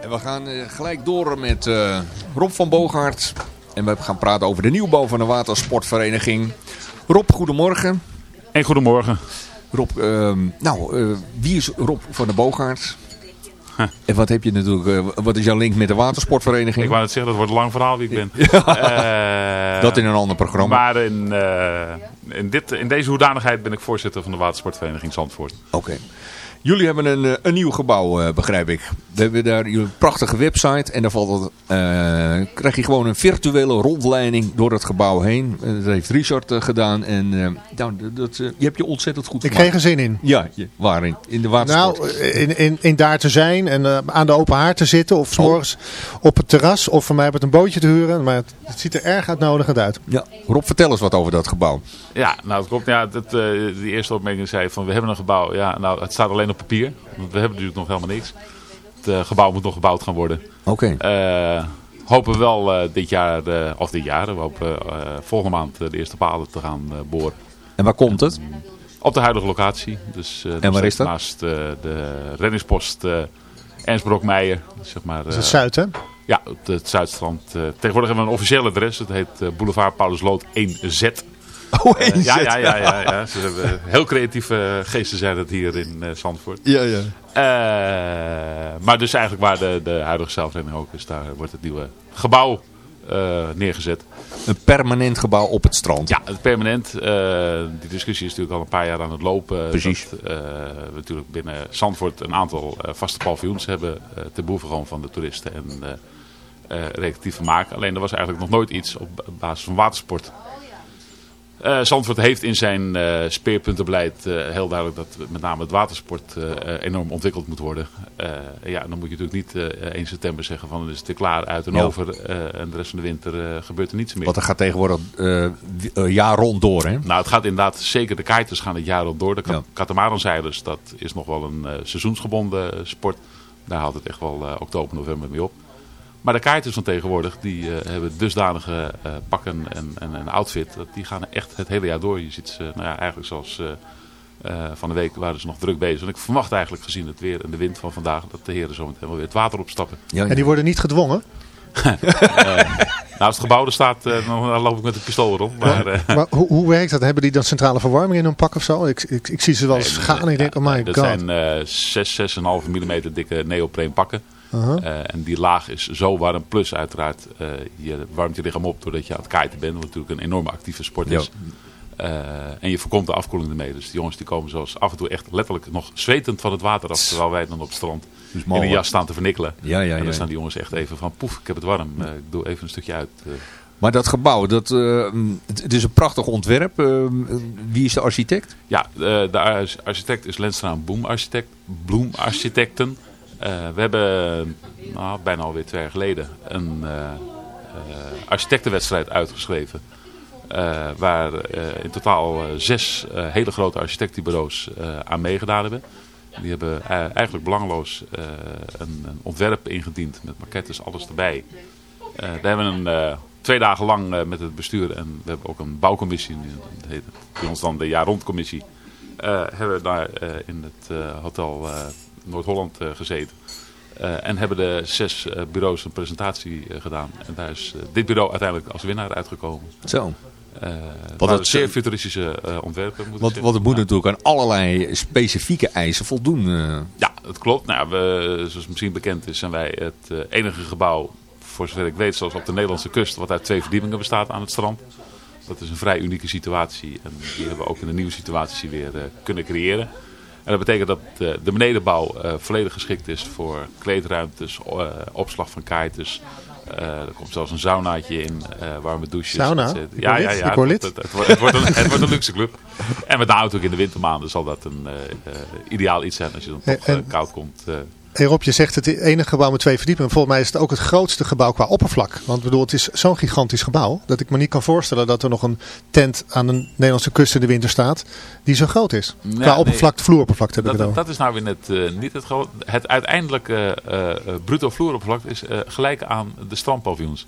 En we gaan eh, gelijk door met eh, Rob van Boogaard. En we gaan praten over de nieuwbouw van de watersportvereniging. Rob, goedemorgen. En goedemorgen. Rob, ehm, nou, eh, wie is Rob van de Boogaard? En wat heb je natuurlijk, wat is jouw link met de watersportvereniging? Ik wou net zeggen, dat wordt een lang verhaal wie ik ben. Dat in een ander programma. Maar in, in, dit, in deze hoedanigheid ben ik voorzitter van de watersportvereniging Zandvoort. Oké. Jullie hebben een, eh, een nieuw gebouw, eh, begrijp ik. We hebben daar jullie prachtige website. En daar valt het, eh, krijg je gewoon een virtuele rondleiding door het gebouw heen. Dat heeft Richard gedaan. En eh, nou, dat, je hebt je ontzettend goed Ik gemaakt. kreeg er zin in. Ja, je, waarin? In de watersport. Nou, in, in, in daar te zijn en aan de open haard te zitten. Of 's Oh. morgens op het terras. Of voor mij met een bootje te huren. Maar het, het ziet er erg uitnodigend uit. Ja, Rob, vertel eens wat over dat gebouw. Ja, nou het klopt. Ja, dat, eh, die eerste opmerking zei van we hebben een gebouw. Ja, nou het staat alleen op papier. Want we hebben natuurlijk nog helemaal niks. Het eh, gebouw moet nog gebouwd gaan worden. Oké. Eh, hopen we wel eh, dit jaar, eh, of dit jaar, we hopen eh, volgende maand de eerste palen te gaan eh, boren. En waar komt het? Op de huidige locatie. Dus, eh, nog waar is dat? Naast eh, de reddingspost eh Ernst Brokmeijer. Zeg maar, Dat is het zuid, hè? Ja, op het Zuidstrand. Eh, tegenwoordig hebben we een officieel adres. Het heet Boulevard Paulusloot 1Z. Oh, Eh, 1Z. ja, ja, ja, ja, ja. Ze hebben heel creatieve geesten zijn het hier in eh, Zandvoort. Ja, ja. Eh, maar dus eigenlijk waar de, de huidige zelfreding ook is, daar wordt het nieuwe gebouw eh, neergezet. Een permanent gebouw op het strand. Ja, het permanent. eh, die discussie is natuurlijk al een paar jaar aan het lopen. Precies. Dat, eh, we natuurlijk binnen Zandvoort een aantal eh, vaste paviljoens hebben eh ten behoeve gewoon van de toeristen en eh eh, recreatief vermaak. Alleen er was eigenlijk nog nooit iets op basis van watersport. Eh, Zandvoort heeft in zijn eh, speerpuntenbeleid eh, heel duidelijk dat met name het watersport enorm ontwikkeld moet worden. Ja, dan moet je natuurlijk niet eh 1 september zeggen van het is er klaar uit en Ja. over en de rest van de winter gebeurt er niets meer. Want er gaat tegenwoordig jaar rond door, hè? Nou, het gaat inderdaad zeker. De kiters gaan het jaar rond door. De kat katamaranzeilers, dat is nog wel een seizoensgebonden sport. Daar haalt het echt wel oktober, november mee op. Maar de kiters van tegenwoordig, die eh, hebben dusdanige eh, pakken en, en een outfit. Dat die gaan echt het hele jaar door. Je ziet ze, nou ja, eigenlijk zoals eh, eh, van de week waren ze nog druk bezig. En ik verwacht eigenlijk gezien het weer en de wind van vandaag, dat de heren zometeen wel weer het water opstappen. En die worden niet gedwongen? Nou, als het gebouw er staat, dan loop ik met een pistool rond. Maar, eh, Maar hoe, hoe werkt dat? Hebben die dan centrale verwarming in hun pak of zo? Ik, ik, ik zie ze wel eens gaan en ik denk, oh my dat god. zijn eh 6, 6,5 mm dikke neopreen pakken. Uh-huh. Eh, en die laag is zo warm. Plus uiteraard, eh, je warmt je lichaam op doordat je aan het kiten bent. Wat natuurlijk een enorme actieve sport is. Eh, en je voorkomt de afkoeling ermee. Dus die jongens die komen zoals af en toe echt letterlijk nog zwetend van het water af. Terwijl wij dan op het strand in mal, een hoor. jas staan te vernikkelen. Ja, ja, en dan staan die jongens echt even van poef, ik heb het warm. Ik doe even een stukje uit. Maar dat gebouw, dat, het, is een prachtig ontwerp. Wie is de architect? Ja, de, de ar- architect is Lenstra Bloem Architect, Bloem Architecten. Eh, we hebben nou, bijna alweer twee jaar geleden een eh, eh, architectenwedstrijd uitgeschreven. Waar eh, in totaal zes hele grote architectenbureaus aan meegedaan hebben. Die hebben eigenlijk belangeloos een, een ontwerp ingediend met maquettes, alles erbij. Daar hebben we twee dagen lang met het bestuur en we hebben ook een bouwcommissie, die heet ons dan de jaar rondcommissie, hebben we daar in het hotel Noord-Holland eh, gezeten. Eh, en hebben de zes eh, bureaus een presentatie gedaan. En daar is dit bureau uiteindelijk als winnaar uitgekomen. Zo. Wat dat- zeer futuristische eh, ontwerpen moet zeggen. want het moet natuurlijk aan allerlei specifieke eisen voldoen. Ja, dat klopt. Nou, we, zoals misschien bekend is, zijn wij het enige gebouw, voor zover ik weet, zoals op de Nederlandse kust, wat uit twee verdiepingen bestaat aan het strand. Dat is een vrij unieke situatie en die hebben we ook in de nieuwe situatie weer kunnen creëren. En dat betekent dat eh, de benedenbouw eh, volledig geschikt is voor kleedruimtes, eh, opslag van kaites. Eh, er komt zelfs een saunaatje in, warme douches. Sauna? Ja, ja, ja. het, het, het wordt- het wordt een, het wordt een luxe club. En met name ook in de wintermaanden zal dat een ideaal iets zijn als je dan toch En- koud komt. Hey Rob, je zegt het enige gebouw met twee verdiepingen. Volgens mij is het ook het grootste gebouw qua oppervlak. Want ik bedoel, het is zo'n gigantisch gebouw. Dat ik me niet kan voorstellen dat er nog een tent aan de Nederlandse kust in de winter staat. Die zo groot is. Ja, qua nee. oppervlakte, vloeroppervlakte heb ik Dat, het over. dat is nou weer net eh, niet het geval. Het uiteindelijke eh, bruto vloeroppervlakte is gelijk aan de strandpaviljoens.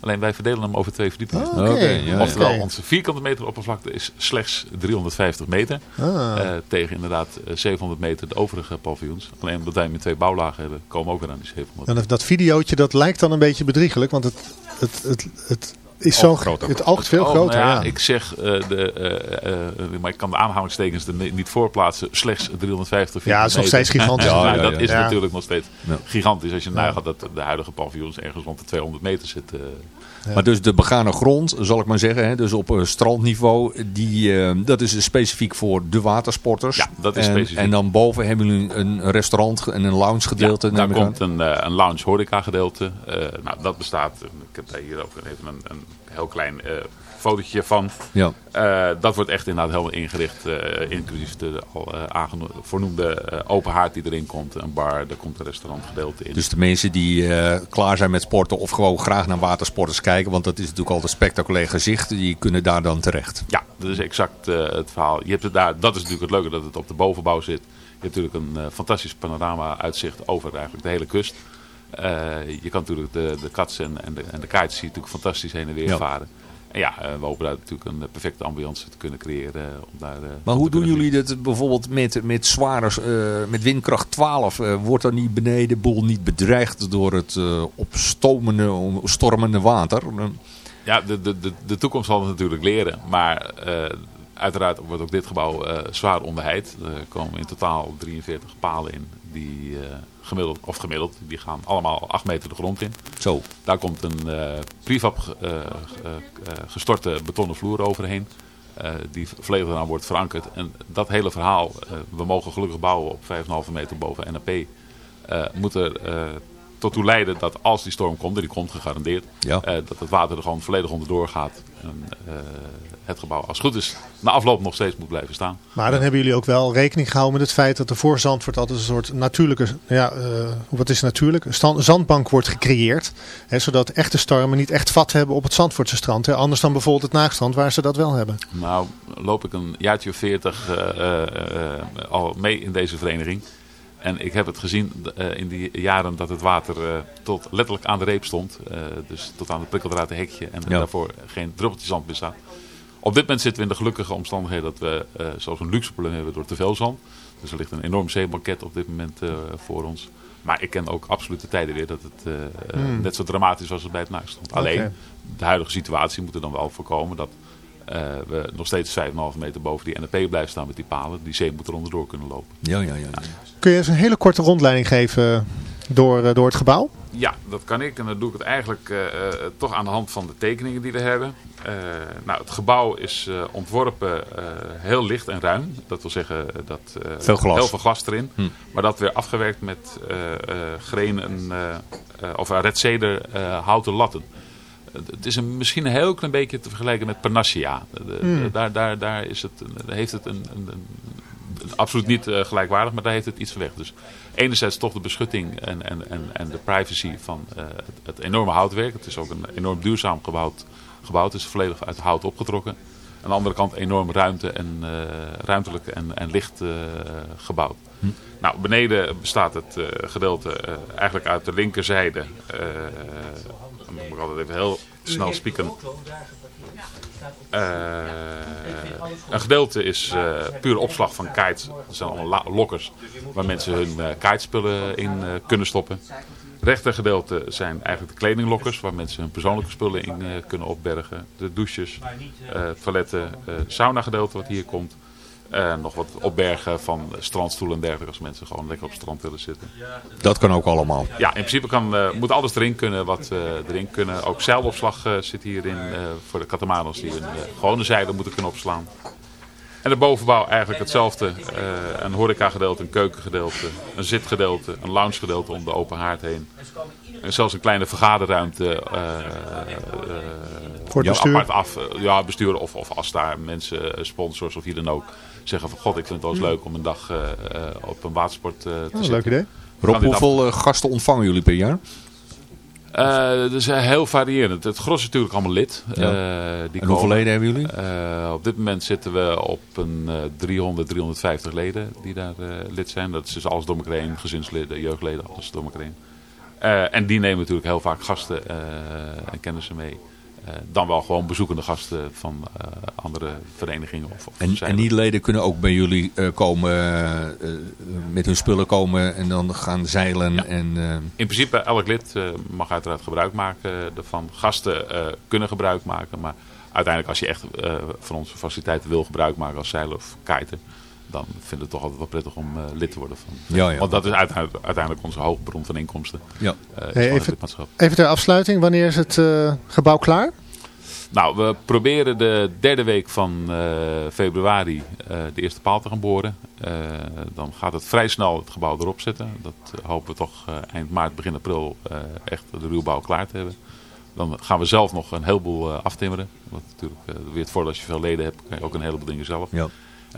Alleen wij verdelen hem over twee verdiepingen. Oh, ja, ja. Oftewel, onze vierkante meter oppervlakte is slechts 350 meter. Ah. Eh, tegen inderdaad eh, 700 meter de overige paviljoens. Alleen omdat wij met twee bouwlagen hebben, komen we ook weer aan die 700 En dat- dat videootje dat lijkt dan een beetje bedriegelijk. Want het, het, het, het is zo groter. Het oogt veel Oh, groter. nou ja. Ik zeg, eh, de, eh, eh, maar ik kan de aanhalingstekens er ni- niet voor plaatsen. Slechts 350 Ja, dat is nog steeds gigantisch. Ja, Ja, ja, dat is Ja. natuurlijk nog steeds Ja. gigantisch. Als je Ja. nagaat dat de huidige paviljoens ergens rond de 200 meter zitten. Maar dus de begane grond, zal ik maar zeggen, hè, dus op eh, strandniveau, die, eh, dat is specifiek voor de watersporters. Ja, dat is en, specifiek. En dan boven hebben jullie een restaurant en een lounge gedeelte. Ja, daar komt een, eh, een lounge horeca gedeelte. Nou, dat bestaat, ik heb daar hier ook even een, een heel klein fotootje van. Ja. Eh, dat wordt echt inderdaad helemaal ingericht, eh, inclusief de al aangeno- voornoemde open haard die erin komt. Een bar, er komt een restaurantgedeelte in. Dus de mensen die klaar zijn met sporten of gewoon graag naar watersporters kijken, want dat is natuurlijk altijd spectaculair gezicht, die kunnen daar dan terecht. Ja, dat is exact het verhaal. Je hebt het daar, dat is natuurlijk het leuke dat het op de bovenbouw zit. Je hebt natuurlijk een fantastisch panorama uitzicht over eigenlijk de hele kust. Je kan natuurlijk de, de kats en, en de, en de kites natuurlijk fantastisch heen en weer Ja. varen. En ja, eh, we hopen daar natuurlijk een perfecte ambiance te kunnen creëren. eh, Om daar, eh, Maar hoe doen jullie dit bijvoorbeeld met, met zware, met windkracht 12? Eh, wordt dan niet beneden boel niet bedreigd door het opstomende, stormende water? Ja, de, de, de, de toekomst zal het natuurlijk leren. Maar uiteraard wordt ook dit gebouw zwaar onderheid. Er komen in totaal 43 palen in. Die gemiddeld, of gemiddeld, die gaan allemaal 8 meter de grond in. Zo. Daar komt een eh prefab eh, gestorte betonnen vloer overheen. die volledig eraan wordt verankerd. En dat hele verhaal, we mogen gelukkig bouwen op 5,5 meter boven NAP. moet er tot toe leiden dat als die storm komt, en die komt gegarandeerd, Ja. eh, dat het water er gewoon volledig onderdoor gaat. En eh, het gebouw, als het goed is, na afloop nog steeds moet blijven staan. Maar dan hebben jullie ook wel rekening gehouden met het feit dat er voor Zandvoort altijd een soort natuurlijke, ja, eh, wat is natuurlijk, een zandbank wordt gecreëerd. Hè, zodat echte stormen niet echt vat hebben op het Zandvoortse strand. Hè, anders dan bijvoorbeeld het Naagstrand waar ze dat wel hebben. Nou, loop ik een jaartje of veertig eh, eh, eh, al mee in deze vereniging. En ik heb het gezien eh, in die jaren dat het water eh, tot letterlijk aan de reep stond. Eh, dus tot aan het prikkeldraad hekje. En Ja. daarvoor geen druppeltje zand meer staat. Op dit moment zitten we in de gelukkige omstandigheden dat we zelfs een luxe probleem hebben door te veel zand. Dus er ligt een enorm zeebanket op dit moment voor ons. Maar ik ken ook absoluut de tijden weer dat het hmm. net zo dramatisch was als bij het NAC stond. Okay. Alleen, de huidige situatie moet er dan wel voorkomen dat we nog steeds 5,5 meter boven die NP blijven staan met die palen. Die zee moet er onderdoor kunnen lopen. Ja, ja, ja. ja. Kun je eens een hele korte rondleiding geven door, door het gebouw? Ja, dat kan ik. En dan doe ik het eigenlijk uh, uh, toch aan de hand van de tekeningen die we hebben. Uh, nou, het gebouw is ontworpen heel licht en ruim. Dat wil zeggen dat veel glas. heel veel glas erin. Hm. Maar dat weer afgewerkt met grenen of redzeder houten latten. Het is een, misschien een heel klein beetje te vergelijken met Panacea. Hm. Daar, daar, daar is het, heeft het een, een, een absoluut niet uh, gelijkwaardig, maar daar heeft het iets van weg. Dus enerzijds toch de beschutting en, en, en, en de privacy van uh, het, het, enorme houtwerk. Het is ook een enorm duurzaam gebouwd. gebouw. Het is volledig uit hout opgetrokken. Aan de andere kant enorm ruimte en, uh, ruimtelijk en, en licht gebouwd. Hm. Nou, beneden bestaat het gedeelte eigenlijk uit de linkerzijde. Dan moet ik altijd even heel snel spieken. Uh, een gedeelte is uh, pure opslag van kites. Dat zijn allemaal lokkers waar mensen hun uh, kitespullen in kunnen stoppen. Rechter gedeelte zijn eigenlijk de kledinglokkers waar mensen hun persoonlijke spullen in kunnen opbergen. De douches, toiletten, sauna gedeelte wat hier komt. Uh, nog wat opbergen van strandstoelen en dergelijke als mensen gewoon lekker op het strand willen zitten. Dat kan ook allemaal? Ja, in principe kan, uh, moet alles erin kunnen wat uh, erin kunnen. Ook zeilopslag zit hierin voor de katamanos die hun gewone zeilen moeten kunnen opslaan. En de bovenbouw eigenlijk hetzelfde. een horecagedeelte, een keukengedeelte, een zitgedeelte, een loungegedeelte om de open haard heen. En zelfs een kleine vergaderruimte voor het bestuur? apart af. Ja, bestuur of, of als daar mensen, sponsors of wie dan ook zeggen van god, ik vind het wel eens leuk om een dag uh, op een watersport uh, te oh, zitten. Leuk idee. Rob, hoeveel uh, gasten ontvangen jullie per jaar? dat is heel variërend. Het gros is natuurlijk allemaal lid. Ja. die en hoeveel leden hebben jullie? op dit moment zitten we op een 300, 350 leden die daar lid zijn. Dat is dus alles door elkaar heen. Gezinsleden, jeugdleden, alles door elkaar heen. en die nemen natuurlijk heel vaak gasten en kennissen mee. Uh, dan wel gewoon bezoekende gasten van uh, andere verenigingen. Of, of en, en die leden kunnen ook bij jullie uh, komen, met hun spullen komen en dan gaan zeilen? Ja. En, In principe, elk lid mag uiteraard gebruik maken ervan. Gasten kunnen gebruik maken, maar uiteindelijk als je echt van onze faciliteiten wil gebruik maken als zeilen of kiten, dan vinden we het toch altijd wel prettig om uh, lid te worden. Van. Ja, ja. Want dat is uiteindelijk, uiteindelijk onze hoofdbron van inkomsten. Ja. Uh, hey, even, even ter afsluiting, wanneer is het uh, gebouw klaar? Nou, we proberen de derde week van februari de eerste paal te gaan boren. dan gaat het vrij snel het gebouw erop zetten. Dat hopen we toch eind maart, begin april echt de ruwbouw klaar te hebben. Dan gaan we zelf nog een heleboel aftimmeren. Want natuurlijk, weer het voordeel als je veel leden hebt, kan je ook een heleboel dingen zelf. Ja.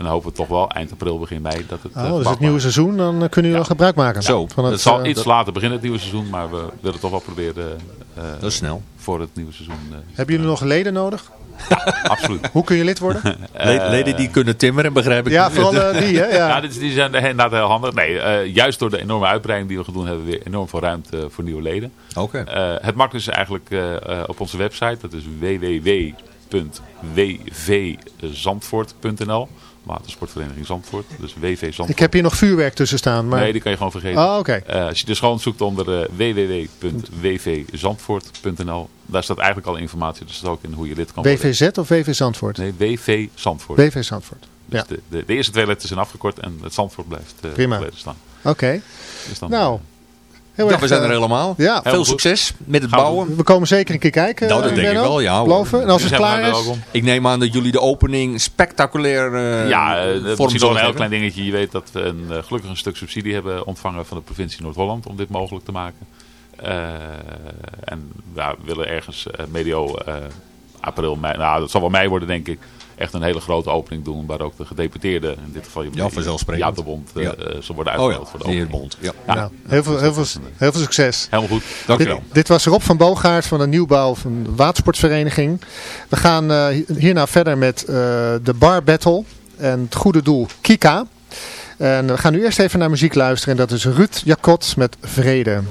En dan hopen we toch wel eind april, begin mei dat het... Oh, dus het nieuwe seizoen, dan kunnen jullie ja. gebruik maken. Zo, van het, het zal uh, iets later beginnen het nieuwe seizoen, maar we willen toch wel proberen... Uh, dat is snel. Voor het nieuwe seizoen. Uh, Hebben jullie nog leden nodig? Ja, absoluut. Hoe kun je lid worden? leden die kunnen timmeren, begrijp ik. Ja, vooral die, hè? Ja, ja die, die zijn inderdaad heel handig. Nee, juist door de enorme uitbreiding die we gaan doen, hebben we weer enorm veel ruimte voor nieuwe leden. Oké. Okay. het makkelijkste is eigenlijk op onze website, dat is www.wvzandvoort.nl Watersportvereniging Zandvoort. Dus WV Zandvoort. Ik heb hier nog vuurwerk tussen staan. Maar... Nee, die kan je gewoon vergeten. Oh, okay. uh, als je dus gewoon zoekt onder uh, www.wvzandvoort.nl. Daar staat eigenlijk al informatie. Er staat ook in hoe je lid kan worden. WVZ of WV Zandvoort? Nee, WV Zandvoort. WV Zandvoort. Dus ja. de, de, de, eerste twee letters zijn afgekort en het Zandvoort blijft uh, Prima. staan. Oké. Okay. Dus nou, Heel ja, erg, we zijn er helemaal. Ja, veel succes met het bouwen. We komen zeker een keer kijken. Nou, dat denk ik wel, ja. Beloven. En als het klaar is... Ik neem aan dat jullie de opening spectaculair uh, Ja, uh, misschien nog een heel klein dingetje. Je weet dat we een, uh, gelukkig een stuk subsidie hebben ontvangen van de provincie Noord-Holland om dit mogelijk te maken. en ja, we willen ergens medio april, mei, nou dat zal wel mei worden denk ik echt een hele grote opening doen. Waar ook de gedeputeerden, in dit geval ja, vanzelfsprekend. Ja, de bond, ja. uh, zal worden uitgenodigd oh, ja. voor de opening. Bond. Ja. Ja. Nou, heel, veel, heel, veel, heel veel succes. Helemaal goed. Dank je wel. Dit, dit was Rob van Boogaard van de nieuwbouw van de watersportvereniging. We gaan uh, hierna verder met uh, de bar battle en het goede doel Kika. En we gaan nu eerst even naar muziek luisteren. En dat is Ruud Jacot met Vrede.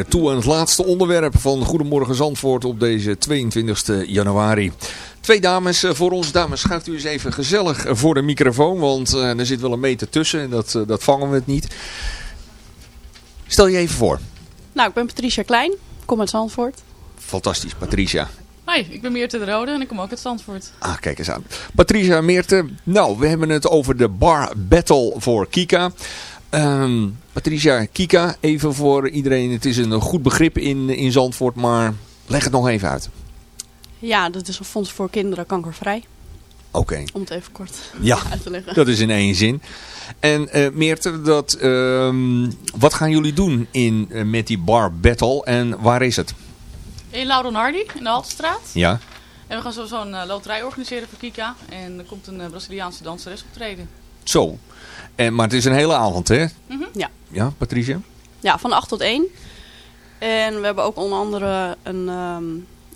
Alweer toe aan het laatste onderwerp van Goedemorgen Zandvoort op deze 22 januari. Twee dames eh, voor ons. Dames, schuift u eens even gezellig voor de microfoon, want eh, er zit wel een meter tussen en dat, eh, dat vangen we het niet. Stel je even voor. Nou, ik ben Patricia Klein, kom uit Zandvoort. Fantastisch, Patricia. Hoi, ik ben Meerte de Rode en ik kom ook uit Zandvoort. Ah, kijk eens aan. Patricia Meerte, nou, we hebben het over de Bar Battle voor Kika. Ehm, Patricia, Kika, even voor iedereen. Het is een goed begrip in, in Zandvoort, maar leg het nog even uit. Ja, dat is een fonds voor kinderen kankervrij. Oké. Om het even kort Ja, uit te leggen. dat is in één zin. En eh Meerte, dat, ehm, wat gaan jullie doen in, eh, met die Bar Battle en waar is het? In Laurel Hardy, in de Haltestraat. Ja, En we gaan sowieso een eh, loterij organiseren voor Kika. En er komt een Braziliaanse danseres optreden. zo. En, maar het is een hele avond, hè? Mhm. Ja. Ja, Patricia? ja, van 8 tot 1. En we hebben ook onder andere een ehm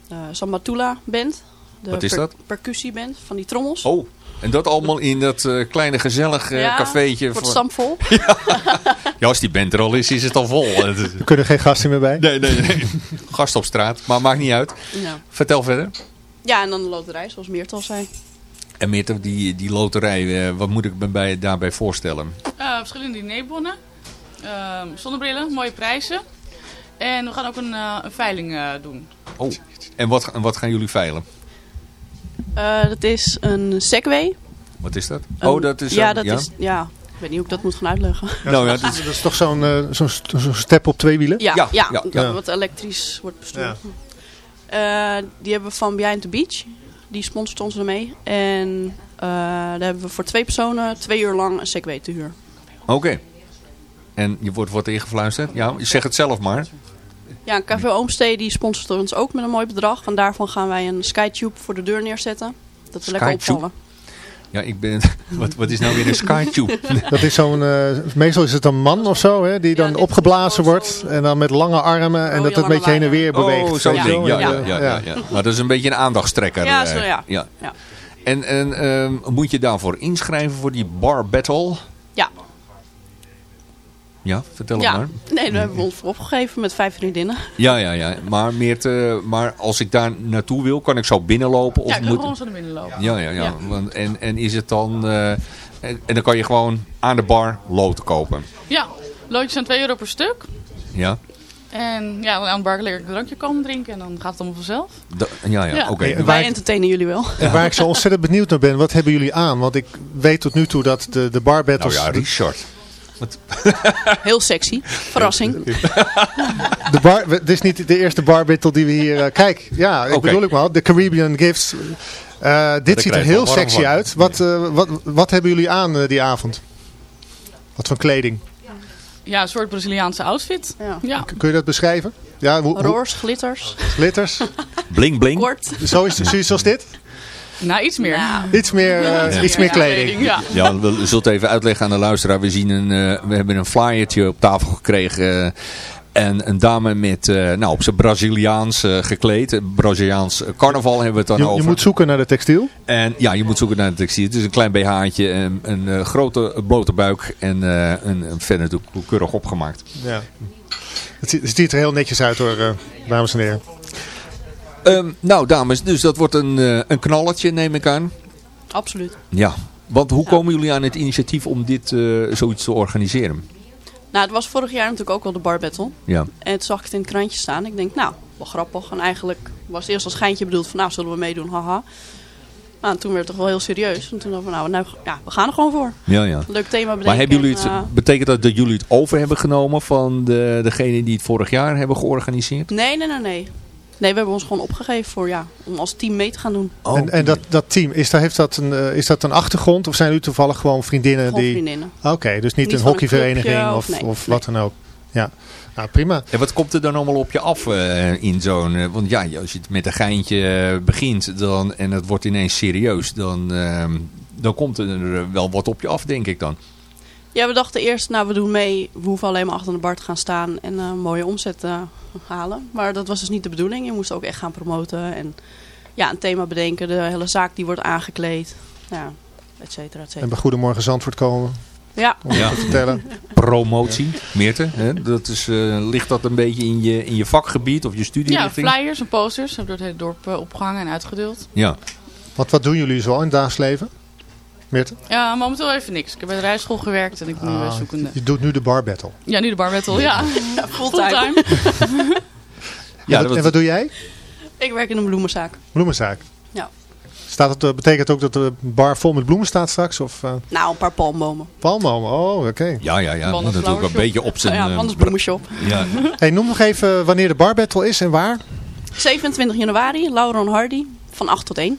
eh, Sambatula band. De Wat is dat? percussieband van die trommels. Oh, en dat allemaal in dat eh, kleine gezellig eh, Ja, cafeetje. wordt voor- stampvol. Ja, als die band er al is, is het al vol. Er kunnen geen gasten meer bij. Nee, nee, nee. Gast op straat, maar maakt niet uit. Ja. Vertel verder. ja, en dan de loterij, zoals Meert al zei. En Meerte, die, die loterij, eh, wat moet ik me bij, daarbij voorstellen? Eh, verschillende dinerbonnen, ehm, zonnebrillen, mooie prijzen. En we gaan ook een, eh, een veiling eh, doen. Oh, en wat, en wat gaan jullie veilen? Eh, dat is een Segway. Wat is dat? Oh, dat is... ja, dat is... Ja, ik weet niet hoe ik dat moet gaan uitleggen. Nou ja, dat, is toch zo'n eh, zo'n zo'n step op twee wielen? Ja, ja, ja, dat ja. wat elektrisch wordt bestuurd. Eh, die hebben we van Behind the Beach. Die sponsort ons ermee. En eh, daar hebben we voor twee personen twee uur lang een Segway te huur. Oké. En je wordt wat ingefluisterd? Ja, zeg het zelf maar. Ja, Café Oomstee die sponsort ons ook met een mooi bedrag. En daarvan gaan wij een Skytube voor de deur neerzetten. Dat we lekker opvallen. Ja, ik ben... Wat, wat is nou weer een skytube? Dat is zo'n, eh, meestal is het een man of zo, hè, die dan opgeblazen wordt. En dan met lange armen en dat het een beetje heen en weer beweegt. Oh, zo'n weet je ding. wel. Ja, ja, eh, ja, ja, Maar dat is een beetje een aandachtstrekker. Ja, eh, zo, ja. ja. Ja. En, en ehm, moet je daarvoor inschrijven voor die bar battle? Ja. Ja, vertel het ja. maar. Nee, daar hebben we ons voor opgegeven met vijf vriendinnen. Ja, ja, ja. Maar, Meerte, maar als ik daar naartoe wil, kan ik zo binnenlopen? Of ja, ik kan moet... gewoon zo naar binnen lopen. Ja, ja, ja. Want, en, en is het dan... eh, en, en dan kan je gewoon aan de bar loten kopen? Ja, loodjes zijn 2 euro per stuk. Ja? En ja, dan aan het bar lekker een drankje komen drinken en dan gaat het allemaal vanzelf. Da- ja, ja, Ja. oké. Waar Wij ik- entertainen jullie wel. En waar ik zo ontzettend benieuwd naar ben, wat hebben jullie aan? Want ik weet tot nu toe dat de, de bar Nou battles... ja, Richard. Heel sexy. Verrassing. De bar, dit is niet de eerste bar battle die we hier... eh, kijk, ja, ik bedoel ik maar, de Caribbean Gifts. Eh, dit ziet er heel wel warm sexy van. uit. Wat, eh, wat, wat hebben jullie aan die avond? Wat voor kleding? Ja, een soort Braziliaanse outfit. Ja. Ja. Kun je dat beschrijven? Ja, Roors, glitters. glitters. Bling, bling. Kort. Zo is zoiets als dit? Nou, iets meer. Iets meer, eh, iets meer kleding. Ja. Ja, we zullen het even uitleggen aan de luisteraar. We, zien een, eh, we hebben een flyertje op tafel gekregen. eh, en een dame met, eh, nou, op zijn Braziliaans eh, gekleed. Een Braziliaans carnaval hebben we het dan Je, je over. moet zoeken naar de textiel. En ja, je moet zoeken naar het textiel. Het is een klein BH'tje, een, een eh, grote blote buik en eh, een, een verder keurig opgemaakt. Ja. Het ziet, het ziet er heel netjes uit hoor, eh, dames en heren. Ehm, nou dames, dus dat wordt een, eh, een knalletje neem ik aan. Absoluut. Ja, want hoe komen jullie aan het initiatief om dit eh, zoiets te organiseren? Nou, het was vorig jaar natuurlijk ook wel de bar battle. Ja. En toen zag ik het in het krantje staan. Ik denk, nou, wel grappig. En eigenlijk was het eerst als schijntje bedoeld van, nou, zullen we meedoen, haha. Nou, en toen werd het toch wel heel serieus. En toen dachten we, nou, nou ja, we gaan er gewoon voor. Ja, ja. Leuk thema bedenken. Maar hebben jullie het, en, eh, betekent dat dat jullie het over hebben genomen van de, degene die het vorig jaar hebben georganiseerd? nee, nee, nee, nee. Nee, we hebben ons gewoon opgegeven voor, ja, om als team mee te gaan doen. Oh, en en dat, dat team, is, daar, heeft dat een, eh, is dat een achtergrond of zijn jullie toevallig gewoon vriendinnen Gewoon die... vriendinnen. Oké, dus niet, Niet een hockeyvereniging clubje of, of- nee, of wat dan ook. Ja, nou prima. En wat komt er dan allemaal op je af eh, in zo'n... eh, want ja, als je het met een geintje begint dan, en het wordt ineens serieus, dan, ehm, dan komt er wel wat op je af, denk ik dan. Ja, we dachten eerst, nou, we doen mee. We hoeven alleen maar achter de bar te gaan staan en eh, een mooie omzet eh, halen. Maar dat was dus niet de bedoeling. Je moest ook echt gaan promoten en ja, een thema bedenken. De hele zaak die wordt aangekleed. Ja, et cetera, et En cetera. bij Goedemorgen Zandvoort komen Ja. om het te vertellen. Promotie, Meerte, hè? Dat is, eh, ligt dat een beetje in je, in je vakgebied of je Ja, studierichting? flyers en posters hebben door het hele dorp eh, opgehangen en uitgedeeld. Ja. Wat, wat doen jullie zo in het dagelijks leven? Meerte? Ja, momenteel even niks. Ik heb bij de rijschool gewerkt en ik ben nu Ah, zoekende. je doet nu de bar battle. Ja, nu de bar battle, ja. fulltime. Ja, en, wat, en wat doe jij? Ik werk in een bloemenzaak. Bloemenzaak. Ja. Staat het, eh, betekent ook dat de bar vol met bloemen staat straks? Of eh Nou, een paar palmbomen. palmbomen? Oh, oké. Ja, ja, ja. Dat ook een beetje op zijn... Ja, eh, Wanders bloemenshop. Ja. Hey, noem nog even wanneer de bar battle is en waar. 27 januari, Lauren Hardy, van 8 tot 1.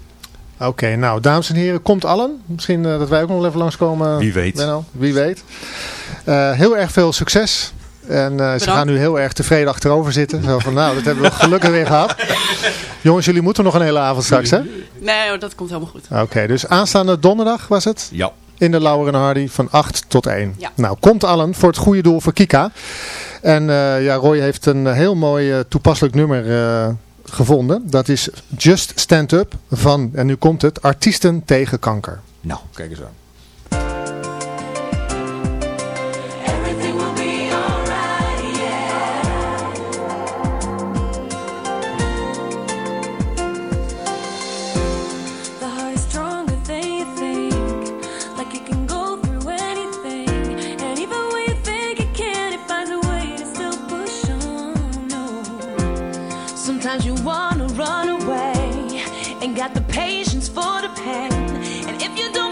Oké, nou dames en heren, komt allen. Misschien eh, dat wij ook nog even langskomen. Wie weet. Benno, wie weet. Eh, heel erg veel succes. En eh, ze gaan nu heel erg tevreden achterover zitten. Zo van, nou, dat hebben we gelukkig weer gehad. Jongens, jullie moeten nog een hele avond straks, hè? Nee, dat komt helemaal goed. Oké, dus aanstaande donderdag was het? Ja. In de Lauwer en Hardy van 8 tot 1. Ja. Nou, komt allen voor het goede doel voor Kika. En eh, ja, Roy heeft een heel mooi toepasselijk nummer eh, gevonden. Dat is Just Stand Up van, en nu komt het, Artiesten tegen Kanker. Nou, kijk eens aan. Ain't got the patience for the pain. And if you don't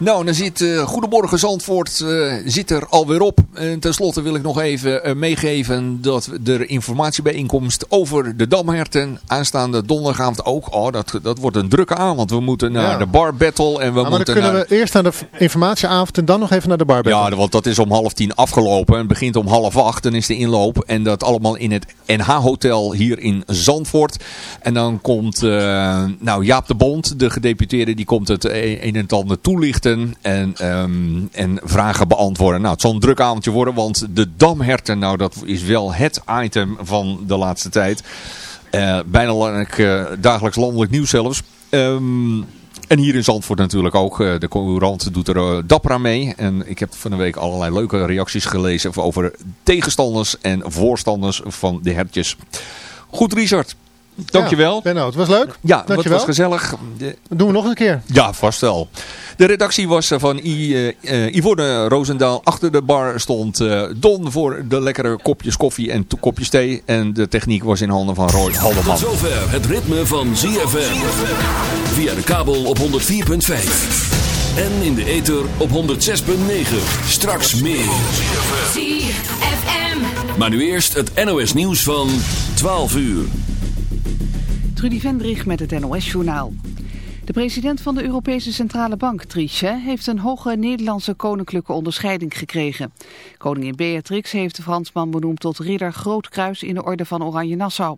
Nou, dan zit eh, Goedemorgen Zandvoort eh, zit er alweer op. En tenslotte wil ik nog even eh, meegeven dat er informatiebijeenkomst over de Damherten aanstaande donderdagavond ook. Oh, dat, dat wordt een drukke avond. We moeten naar Ja. de bar battle en we Ah, maar dan kunnen naar... we eerst naar de informatieavond en dan nog even naar de bar. Ja, want dat is om half tien afgelopen. Het begint om half acht. Dan is de inloop. En dat allemaal in het NH-hotel hier in Zandvoort. En dan komt eh, nou, Jaap de Bond, de gedeputeerde, die komt het een en het ander toelichten. En, ehm, en vragen beantwoorden. Nou, het zal een druk avondje worden. Want de damherten, nou dat is wel het item van de laatste tijd. Eh, bijna eh, dagelijks landelijk nieuws zelfs. Ehm, en hier in Zandvoort natuurlijk ook. Eh, De Courant doet er dapper aan mee. En ik heb van de week allerlei leuke reacties gelezen over tegenstanders en voorstanders van de hertjes. Goed Richard, dankjewel. Ja, Benno, het was leuk. Ja, het was gezellig. Doen we nog een keer. ja, vast wel. De redactie was van I, eh, eh, Yvonne Roosendaal. Achter de bar stond eh, Don voor de lekkere kopjes koffie en kopjes thee. En de techniek was in handen van Roy Haldeman. Tot zover het ritme van ZFM. Via de kabel op 104.5. En in de ether op 106.9. Straks meer. ZFM. Maar nu eerst het NOS nieuws van 12 uur. Trudy Vendrich met het NOS-journaal. De president van de Europese Centrale Bank, Trichet, heeft een hoge Nederlandse koninklijke onderscheiding gekregen. Koningin Beatrix heeft de Fransman benoemd tot ridder Grootkruis in de orde van Oranje Nassau.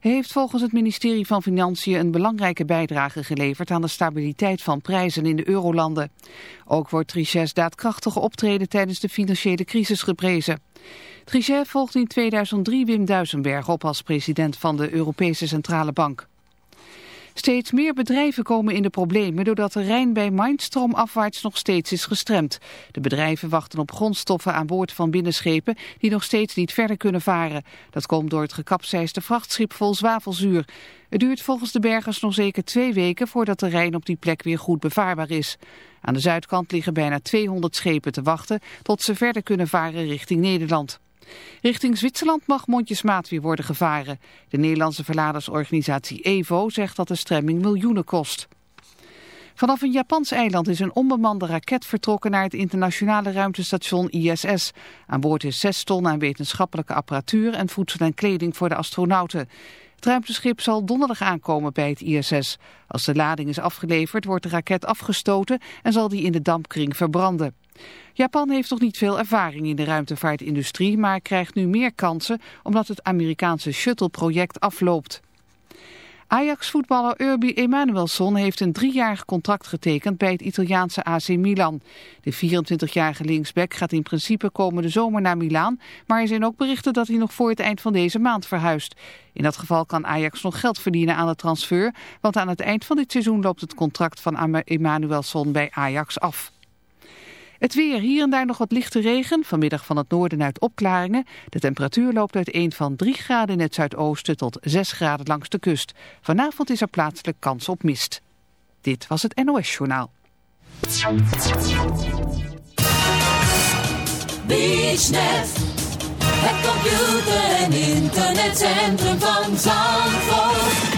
Hij heeft volgens het ministerie van Financiën een belangrijke bijdrage geleverd aan de stabiliteit van prijzen in de eurolanden. Ook wordt Trichets daadkrachtige optreden tijdens de financiële crisis geprezen. Trichet volgde in 2003 Wim Duisenberg op als president van de Europese Centrale Bank. Steeds meer bedrijven komen in de problemen doordat de Rijn bij Mindstroom afwaarts nog steeds is gestremd. De bedrijven wachten op grondstoffen aan boord van binnenschepen die nog steeds niet verder kunnen varen. Dat komt door het gekapseisde vrachtschip vol zwavelzuur. Het duurt volgens de bergers nog zeker twee weken voordat de Rijn op die plek weer goed bevaarbaar is. Aan de zuidkant liggen bijna 200 schepen te wachten tot ze verder kunnen varen richting Nederland. Richting Zwitserland mag mondjesmaat weer worden gevaren. De Nederlandse verladersorganisatie EVO zegt dat de stremming miljoenen kost. Vanaf een Japans eiland is een onbemande raket vertrokken naar het internationale ruimtestation ISS. Aan boord is 6 ton aan wetenschappelijke apparatuur en voedsel en kleding voor de astronauten. Het ruimteschip zal donderdag aankomen bij het ISS. Als de lading is afgeleverd wordt de raket afgestoten en zal die in de dampkring verbranden. Japan heeft nog niet veel ervaring in de ruimtevaartindustrie, maar krijgt nu meer kansen omdat het Amerikaanse shuttle-project afloopt. Ajax-voetballer Urbi Emanuelsson heeft een driejarig contract getekend bij het Italiaanse AC Milan. De 24-jarige linksback gaat in principe komende zomer naar Milaan, maar er zijn ook berichten dat hij nog voor het eind van deze maand verhuist. In dat geval kan Ajax nog geld verdienen aan de transfer, want aan het eind van dit seizoen loopt het contract van Emanuelsson bij Ajax af. Het weer, hier en daar nog wat lichte regen. Vanmiddag van het noorden uit opklaringen. De temperatuur loopt uiteen van 3 graden in het zuidoosten tot 6 graden langs de kust. Vanavond is er plaatselijk kans op mist. Dit was het NOS Journaal. Het computer- en internetcentrum van.